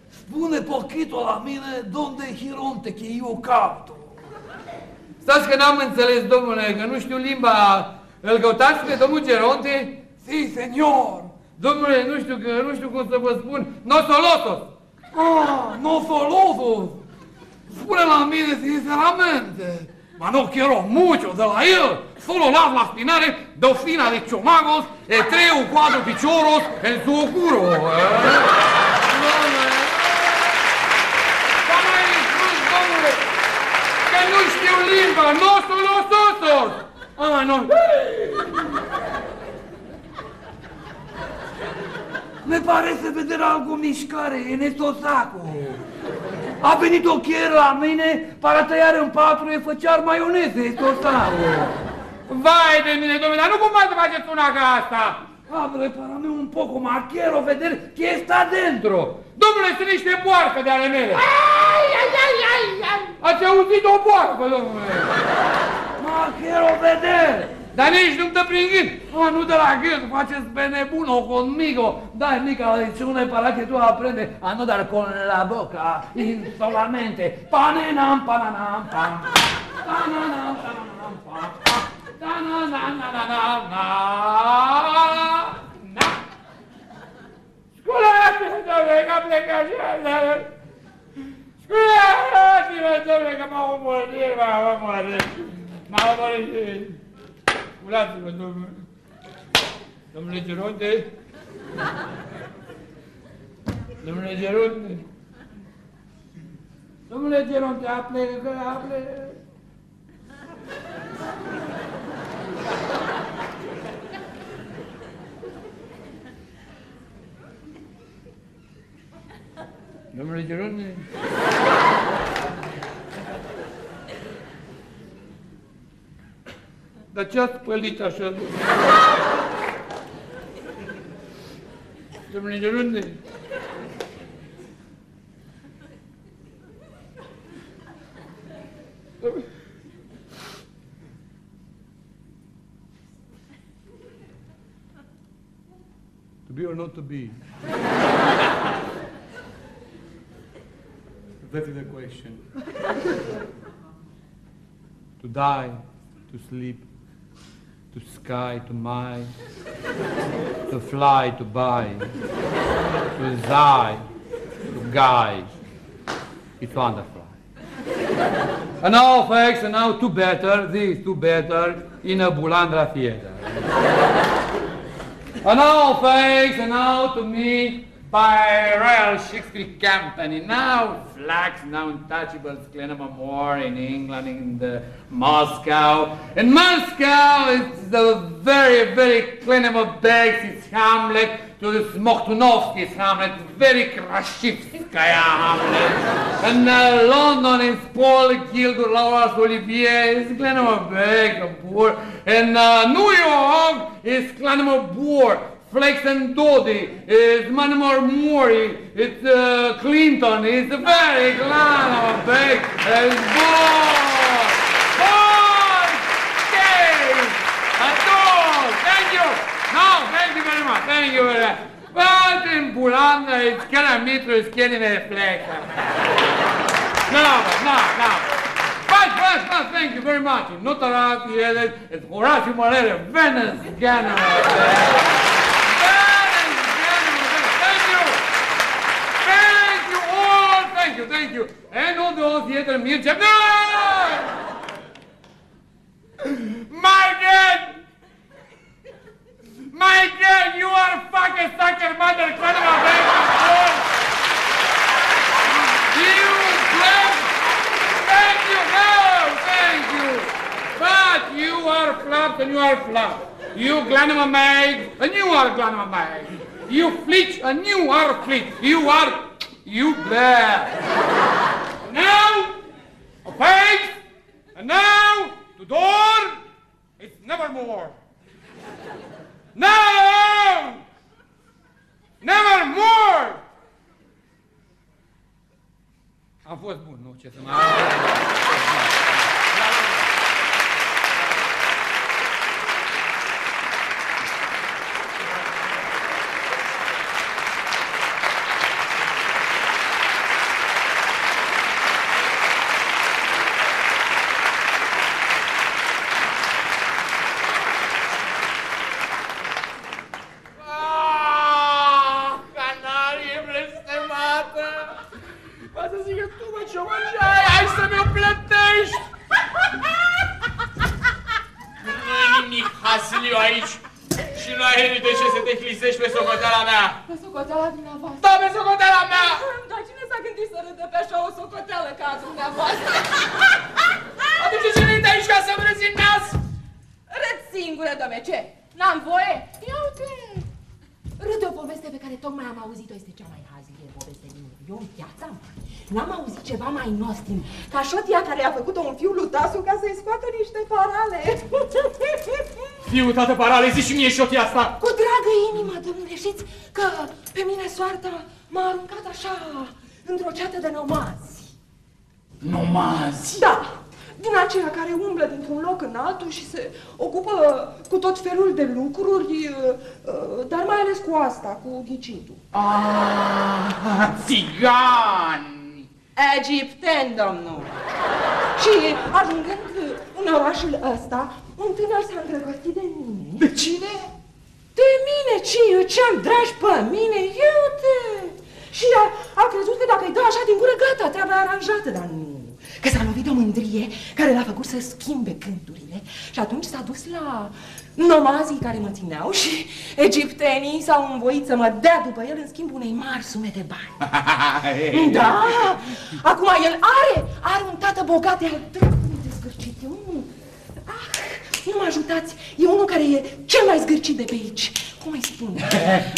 spune poquito la mine donde e Hironte, che io capto. Stați că n-am înțeles, domnule, că nu știu limba. Îl căutați pe domnul Geronte? Si, señor. Domnule, nu știu, că, nu știu cum să vă spun. Nosolosos! Ah, no soloso. Spune la mine sinceramente. Ma no quiero mucho de la él. Solo las la spinare docena de chomagos e tres o cuatro pichoros en su culo. ¿eh? V-am mai spus, domnule, că nu știu limba. Nosolososos! Ah, nu. Me parece vedere algo mișcare în esto saco. A venit o chier la mine para tăiare în patru e făcear maioneze esto saco. Vai de mine, domnule, dar nu cum să faceți una ca asta? Abre para mí un poco más, quiero ver que está dentro. Domnule, sunt niște boarcă de ale mele. Ai, ai, ai, ai, ai. Ați auzit o boarcă, domnule? Ma Ma quiero vedere! Dar nici nu te prind gând. Ma nu de la gând, faceți pe nebuno conmigo. Dai mica la lezione para che tu aprende a no dar con la boca, in solamente. Panenam, pananam, pam. Pananam, pananam, pam. Ta-na-na-na-na-na-na. Na. Scusate, domnule, că plecă așa. Scusate-mă, domnule, că m-au omorât, m-au omorât. M-au omorât. Sculați-mă, domnule. Domnule Geronte. Domnule Geronte. Domnule Geronte, aplecă, aplecă. Domnule Geronte. Domnule. To be or not to be? That is the question. to die, to sleep, to sky, to mine, to fly, to buy, to die, to guide. It's wonderful. and now, folks, and now two better, this two better in a Bulandra theater. and now, folks, and now to me by Royal Shakespeare Company. Now Flax, now Untouchables, Glenham Moore in England, in the Moscow. In Moscow, it's the very, very Glenham Bags, it's Hamlet, to the Smoktunovsky's Hamlet, very Krashivskaya Hamlet. And uh, London is Paul Gildo, Laura Olivier, it's Bag, poor. And uh, New York is Glenham Boer. Flex and Dodi, it's Manmore Mori, it's uh, Clinton, it's very glad big, it's Boy! Boy! Dave! Adore! Thank you! No, thank you very much, thank you very much. But in Bulanda, it's Calamitro, it's a flex. No, no, no. But, but, but, thank you very much. Not around the it's Horacio Morera, Venice, Ghana. You, thank you. And all those theater music. No! My God! My God, you are fucking sucker mother son of a! You flap! Thank you, no, thank you. But you are flap and you are flap. You glanima mag and you are glanima mag. You fleet and you are fleet. You are you there. now, a page, and now, the door, it's nevermore. No! Nevermore! Am fost bun, nu? Fiu, tată, parale, zici și mie șotia asta! Cu dragă inimă, domnule, știți că pe mine soarta m-a aruncat așa într-o ceată de nomazi. Nomazi? Da, din aceia care umblă dintr-un loc în altul și se ocupă cu tot felul de lucruri, uh, uh, dar mai ales cu asta, cu ghicitul. Ah, țigani! Egipten, domnul. Și ajungând în orașul ăsta, un tânăr s-a îndrăgostit de mine. De cine? De mine, ce, ce-am dragi pe mine, eu te... Și a, a crezut că dacă îi dă așa din gură, gata, treaba e aranjată, dar nu. Că s-a lovit de o mândrie care l-a făcut să schimbe gândurile. Și atunci s-a dus la nomazii care mă țineau și egiptenii s-au învoit să mă dea după el în schimb unei mari sume de bani. Da! Acum el are, are un tată bogat de al dracului de zgârcit. E unul... Ah, nu mă ajutați, e unul care e cel mai zgârcit de pe aici. Cum îi spun?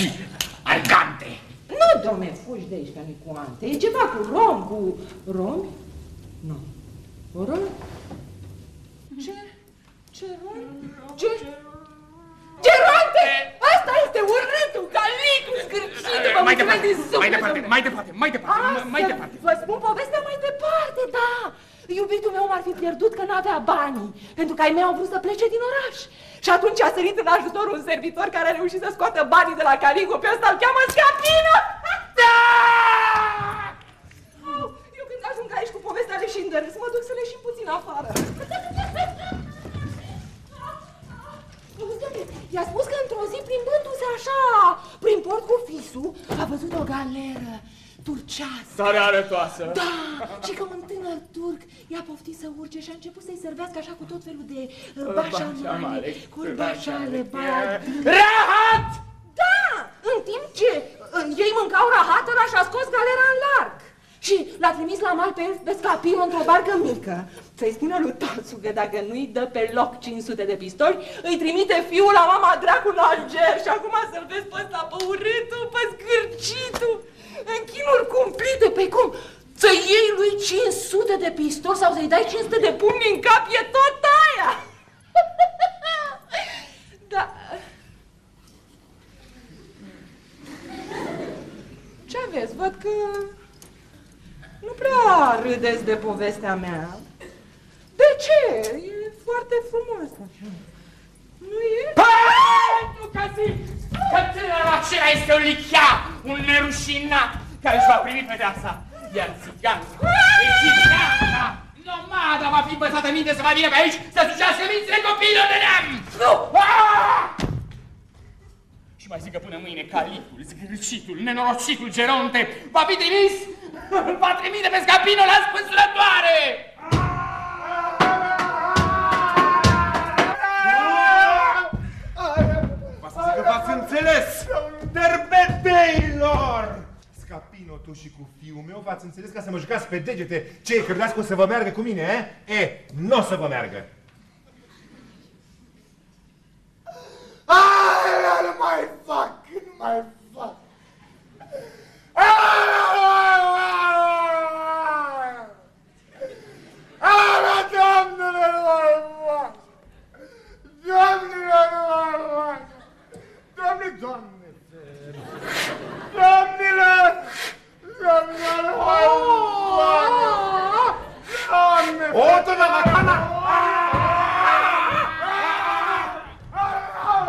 Argante! Nu, domne, fugi de aici, Nicuante. E ceva cu rom, cu romi? Nu. Cu rom? Ce? Ce rom? Ce? Geronte! Asta este urâtul, calicul, zgârcitul, vă Mai mulțumesc departe, din suflet, mai departe, domnule. mai departe, mai departe, Asta, mai departe. Vă spun povestea mai departe, da. Iubitul meu m-ar fi pierdut că n-avea banii, pentru că ai mei au vrut să plece din oraș. Și atunci a sărit în ajutor un servitor care a reușit să scoată banii de la Caligo, pe ăsta îl cheamă Scapină. Da! Eu când ajung aici cu povestea de Schindler, să mă duc să le și puțin afară. Auzi, I-a spus că într-o zi, plimbându-se așa prin port cu fisul, a văzut o galeră turcească. Tare arătoasă. Da, și că un tânăr turc i-a poftit să urce și a început să-i servească așa cu tot felul de uh, bașamale, Bașamale, curbașale, bașamale, ba... Rahat! Da, în timp ce uh, ei mâncau rahat, ăla și-a scos galera în larg. Și l-a trimis la mal pe, pe scapin într-o barcă mică. Să-i spună lui Tasu că dacă nu-i dă pe loc 500 de pistoli, îi trimite fiul la mama dracu în Alger și acum să-l vezi pe ăsta, pe urâtul, pe zgârcitul, în chinuri cumplite, pe cum? Să iei lui 500 de pistoli sau să-i dai 500 de pumni în cap, e tot aia! da. Ce aveți? Văd că nu prea râdeți de povestea mea. De ce? E foarte frumos așa. Nu e? Pentru că zic că tânărul acela este un lichea, un nerușinat, care își va primi pedeapsa. Iar țiganul, egipteana, nomada va fi bătată minte să mai vină pe aici să sucească mințile copiilor de neam! Nu! Ah! Și mai zic că până mâine calicul, zgârcitul, nenorocitul Geronte va fi trimis, va trimite pe scapinul la spânzurătoare! Va v-ați înțeles! Derbedeilor! Scapino, tu și cu fiul meu v-ați înțeles ca să mă jucați pe degete. Ce, credeți că o să vă meargă cu mine, e? E, nu o să vă meargă. Aia nu mai fac, nu mai fac. Aia, doamnele, nu mai fac. Doamnele, nu mai fac. Doamne, doamne, fer. Doamnele, doamnele, nu mai fac. Doamne, O, doamna Macana!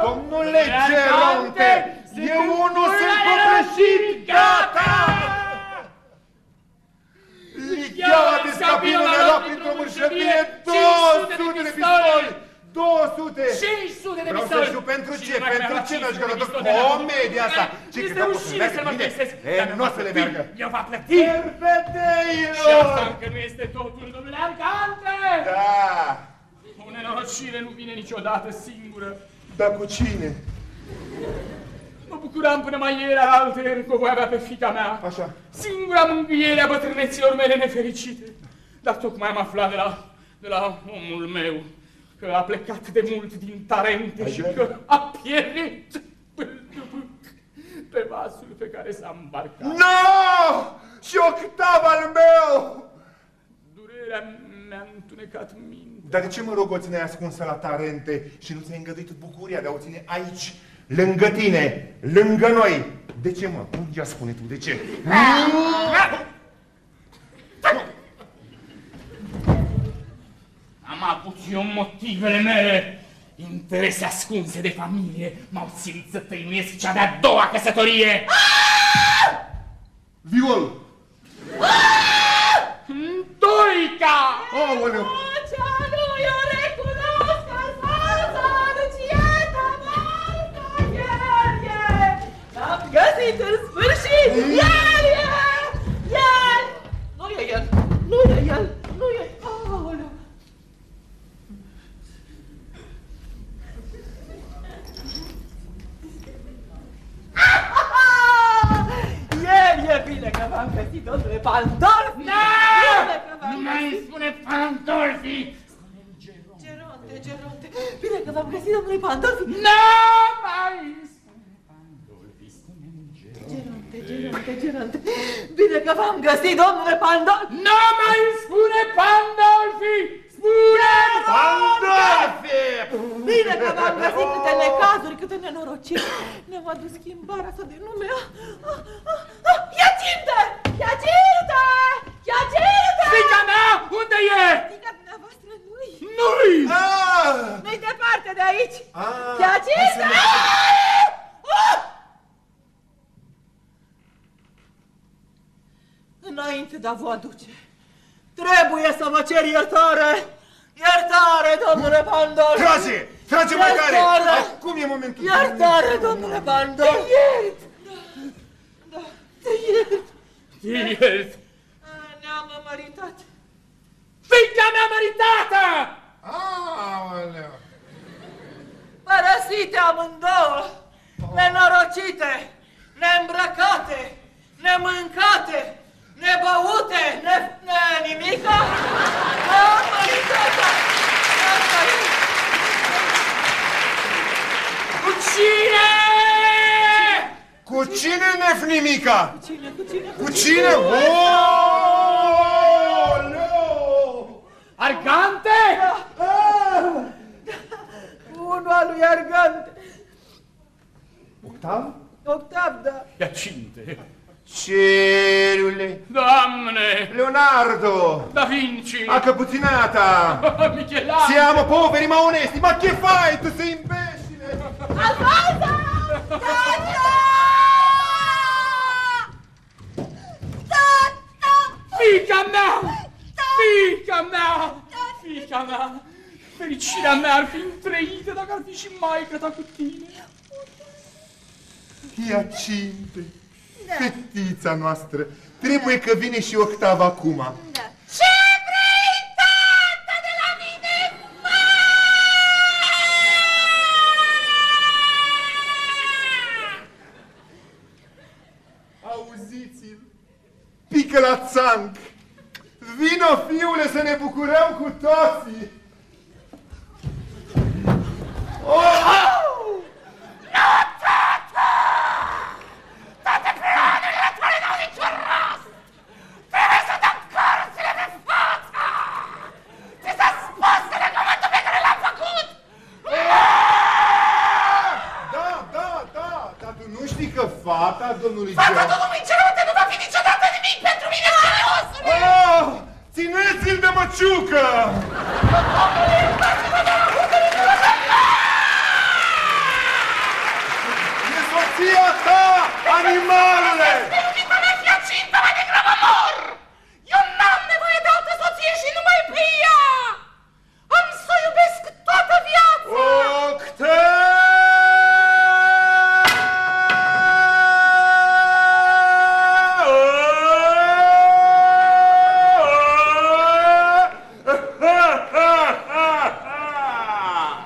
Domnule Geronte, eu unul sunt copleșit, gata! Licheaua de scapină ne-a luat printr-o mârșăvie 200 de pistoli! 200! 500 de Vreau să pistoli! știu pentru Și ce, mai pentru avea ce 500 n-aș de gălător pistoli de la comedia asta? Ce Este credeam că o să rușine meargă să-l bine? mărturisesc! E, Dar nu o să le meargă. Eu va plăti! Și asta Derbedeilor! încă nu este totul, domnule Arcante! Da, O nenorocire nu vine niciodată singură. dar cu cine? Mă bucuram până mai ieri alteri că o voi avea pe fica mea. Așa. Singura mângâiere a bătrâneților mele nefericite. Dar tocmai am aflat de la, de la omul meu că a plecat de mult din Tarente și că a pierit pe vasul pe care s-a îmbarcat. No! Și octav al meu! Durerea mi-a întunecat mintea. Dar de ce, mă rog, o țineai ascunsă la Tarente și nu ți-ai îngăduit bucuria de a o ține aici, lângă tine, lângă noi? De ce, mă? Ia spune tu, de ce? Am avut eu motivele mele. Interese ascunse de familie m-au ținut să tăinuiesc cea de-a doua căsătorie. Viol! Doica! Aoleu! Nu, eu recunosc alfața, Lucieta, Marca, el e! L-am găsit în sfârșit! El e! El! Nu e el! Nu e el! Nu e... Aoleu! El e bine că v-am găsit, domnule Pandolfi! Da! Bine că v-am Nu mai găsit! spune Pandolfi! Geronte, Geronte, bine că v-am găsit, domnule Pandolfi! Nu mai spune Pandolfi, spune-mi Geronte, Geronte, Geronte, bine că v-am găsit, domnule Pandolfi! Nu mai spune Pandolfi! Spune Pandolfi! Bine că v-am găsit câte necazuri, câte nenorociri. Ne-am adus schimbarea asta de nume. Ah, ah, ah, ah, Iacinte! Iacinte! Iacinte! Fica mea, unde e? Fica dumneavoastră nu-i. Nu-i! Ah! Nu-i departe de aici. Ah! Iacinte! Ah! Înainte de a vă aduce, trebuie să vă cer iertare. Iertare, domnule Pandolfi! Trage! Trage mai tare! Iertare! Acum e momentul! Iertare, domnule Pandolfi! Te iert! Da, te iert! Ies! Ne-am măritat. Fica mea măritată! Aoleu! Părăsite amândouă, nenorocite, neîmbrăcate, nemâncate, nebăute, ne, ne nimica. Ne-am măritat. Ne-am măritat. Cu cine? Cu cine nef nimica? Cine, cu cine? Cu cine? Aoleu! Argante? Unul al lui Argante. Octav? Octav, da. Iacinte! Cerule! Doamne! Leonardo! Da Vinci! A capuzinata! Michelangelo! Siamo poveri ma onesti! Ma che fai tu sei imbecille? Alfonso! Tata! Tata! Fica mea! Fica mea! Fica mea! Fericirea mea ar fi întrăită dacă ar fi și maică ta cu tine. Iacinte! Fetița noastră! Trebuie că vine și Octav acum. Ce vrei, tata, de la mine? Auziți-l! Pică la țanc! Vino, fiule, să ne bucurăm cu toții! Oh! Da, da, da, dar tu nu știi că fata domnului John... Domnului Cerote nu va fi niciodată nimic pentru mine, seriosule! Oh! Țineți-l de măciucă! E soția ta, animalule! Iubita mea, Hiacinta, mai degrabă mor! Eu n-am nevoie de altă soție și numai pe ea! Am să o iubesc toată viața! Octav!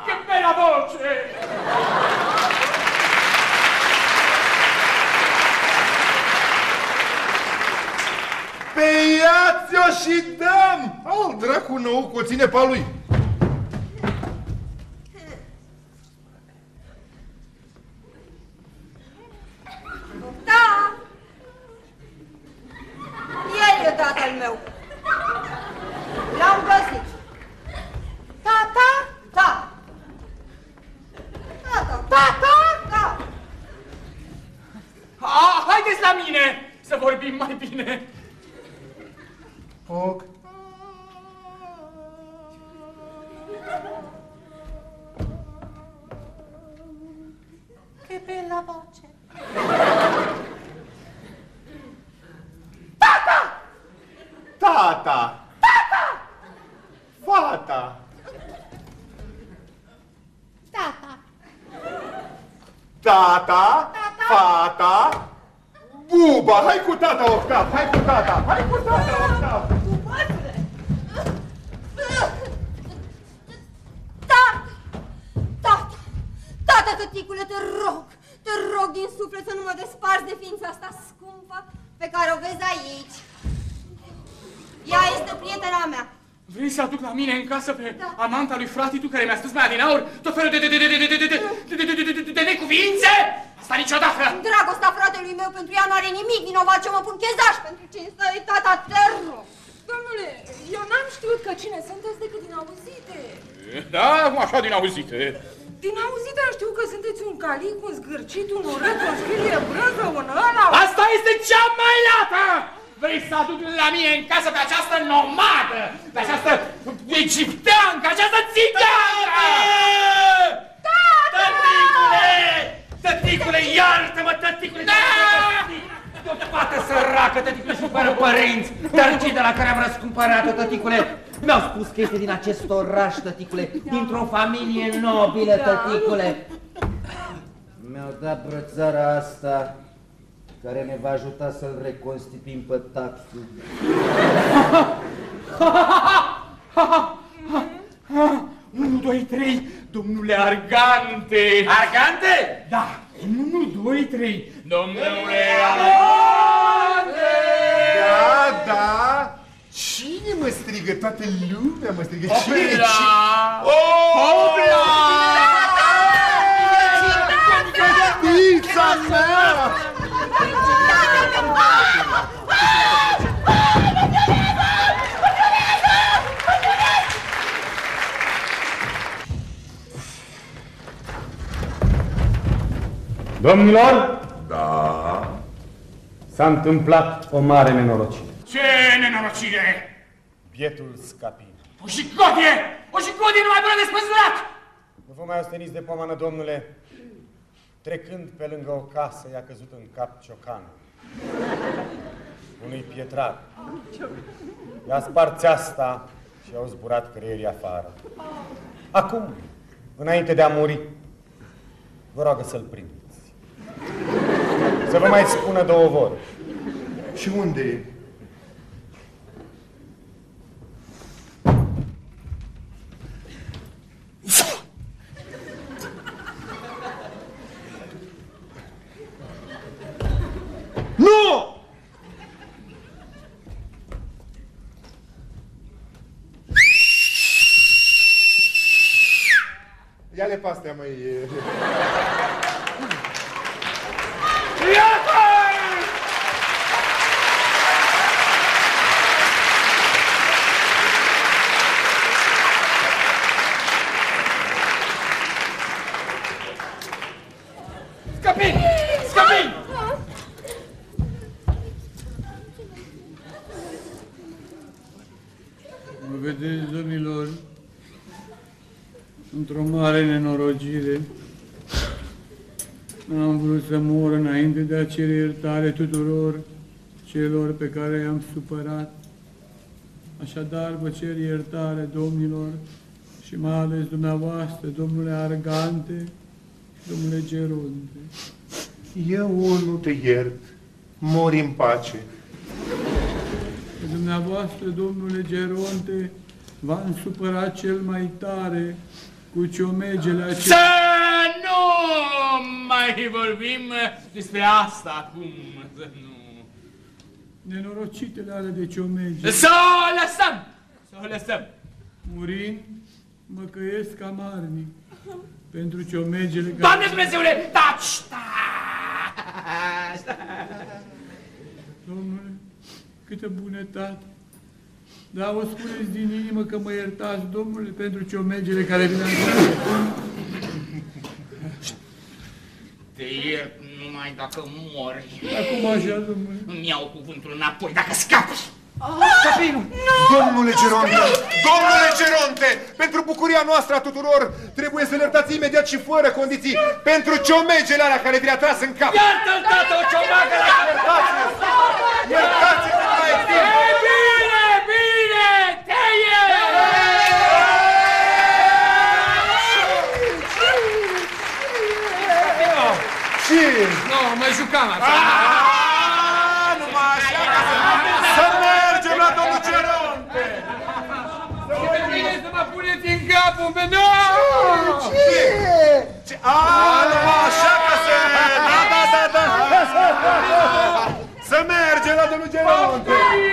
Che bella voce! Pe ia-ți-o și dăm! Au, dracu nou, cu o ține pe lui. Amanta lui frati tu care mi-a spus mai adinaur tot felul de de de de de de de de de de de de de de necuvințe? Asta niciodată! Dragostea fratelui meu pentru ea nu are nimic vinovat ce mă pun chezaș pentru cinstă, tata, te rog. Domnule, eu n-am știut că cine sunteți decât din auzite. Da, așa din auzite. Din auzite am știut că sunteți un calic, un zgârcit, un urât, un schilie brânză, un ăla... Asta este cea mai lată! Vrei să aduc la mine în casă pe această nomadă, pe această egipteancă, această țigancă! Tăticule! Tăticule, iartă-mă, tăticule! Da! O fată săracă, tăticule, și fără părinți, dar cei de la care am răscumpărat-o, tăticule, mi-au spus că este din acest oraș, tăticule, dintr-o familie nobilă, tăticule. Mi-au dat brățara asta, care ne va ajuta să-l reconstituim pe taxul. 1, 2, 3, domnule Argante! Argante? Da, 1, 2, 3, domnule Argante! Da, da! Cine mă strigă? Toată lumea mă strigă. Cine? Hopla! Hopla! Hopla! Fetița mea! Domnilor, Da. S-a întâmplat o mare nenorocire. Ce nenorocire! Bietul scapin. O jigodie! O jigodie numai bună de spăzurat! Nu vă mai osteniți de pomană, domnule. Trecând pe lângă o casă, i-a căzut în cap ciocanul. Unui pietrar. I-a spart asta și au zburat creierii afară. Acum, înainte de a muri, vă roagă să-l prindeți. Să vă mai spună două vorbe. Și unde e? Nu! Ia-le pe astea, măi. Iată! Scăpin! Scăpin! Mă vedeți, domnilor, într-o mare nenorocire. N-am vrut să mor înainte de a cere iertare tuturor celor pe care i-am supărat. Așadar, vă cer iertare, domnilor, și mai ales dumneavoastră, domnule Argante și domnule Geronte. Eu nu te iert. Mori în pace. Pe dumneavoastră, domnule Geronte, v-am supărat cel mai tare cu ciomegele Să acelea. nu mai vorbim despre asta acum. Să nu. Nenorocitele alea de ciomege. Să o lăsăm! Să o lăsăm! Murind, mă căiesc amarnic pentru ciomegele care... Doamne Dumnezeule, taci! taci! Domnule, câtă bunătate! Da, o spuneți din inimă că mă iertați, domnule, pentru ciomegele care vine în Te iert numai dacă mori. Acum așa, domnule. Îmi iau cuvântul înapoi dacă scapi. Copilul! Domnule Geronte, domnule Geronte, pentru bucuria noastră a tuturor, trebuie să le iertați imediat și fără condiții pentru ciomegele alea care vi le-a tras în cap. Iartă-l, tată, o ciomagă la Iertați-l! Iertați-l mai E bine, bine, teie! Ce? Nu, mă jucam așa. Aaaa, numai așa ca să... Să mergem la domnul Geronte! E bine să mă puneți în capul meu! Nu! Ce? Ce? Aaaa, numai așa ca să... Da, da, da,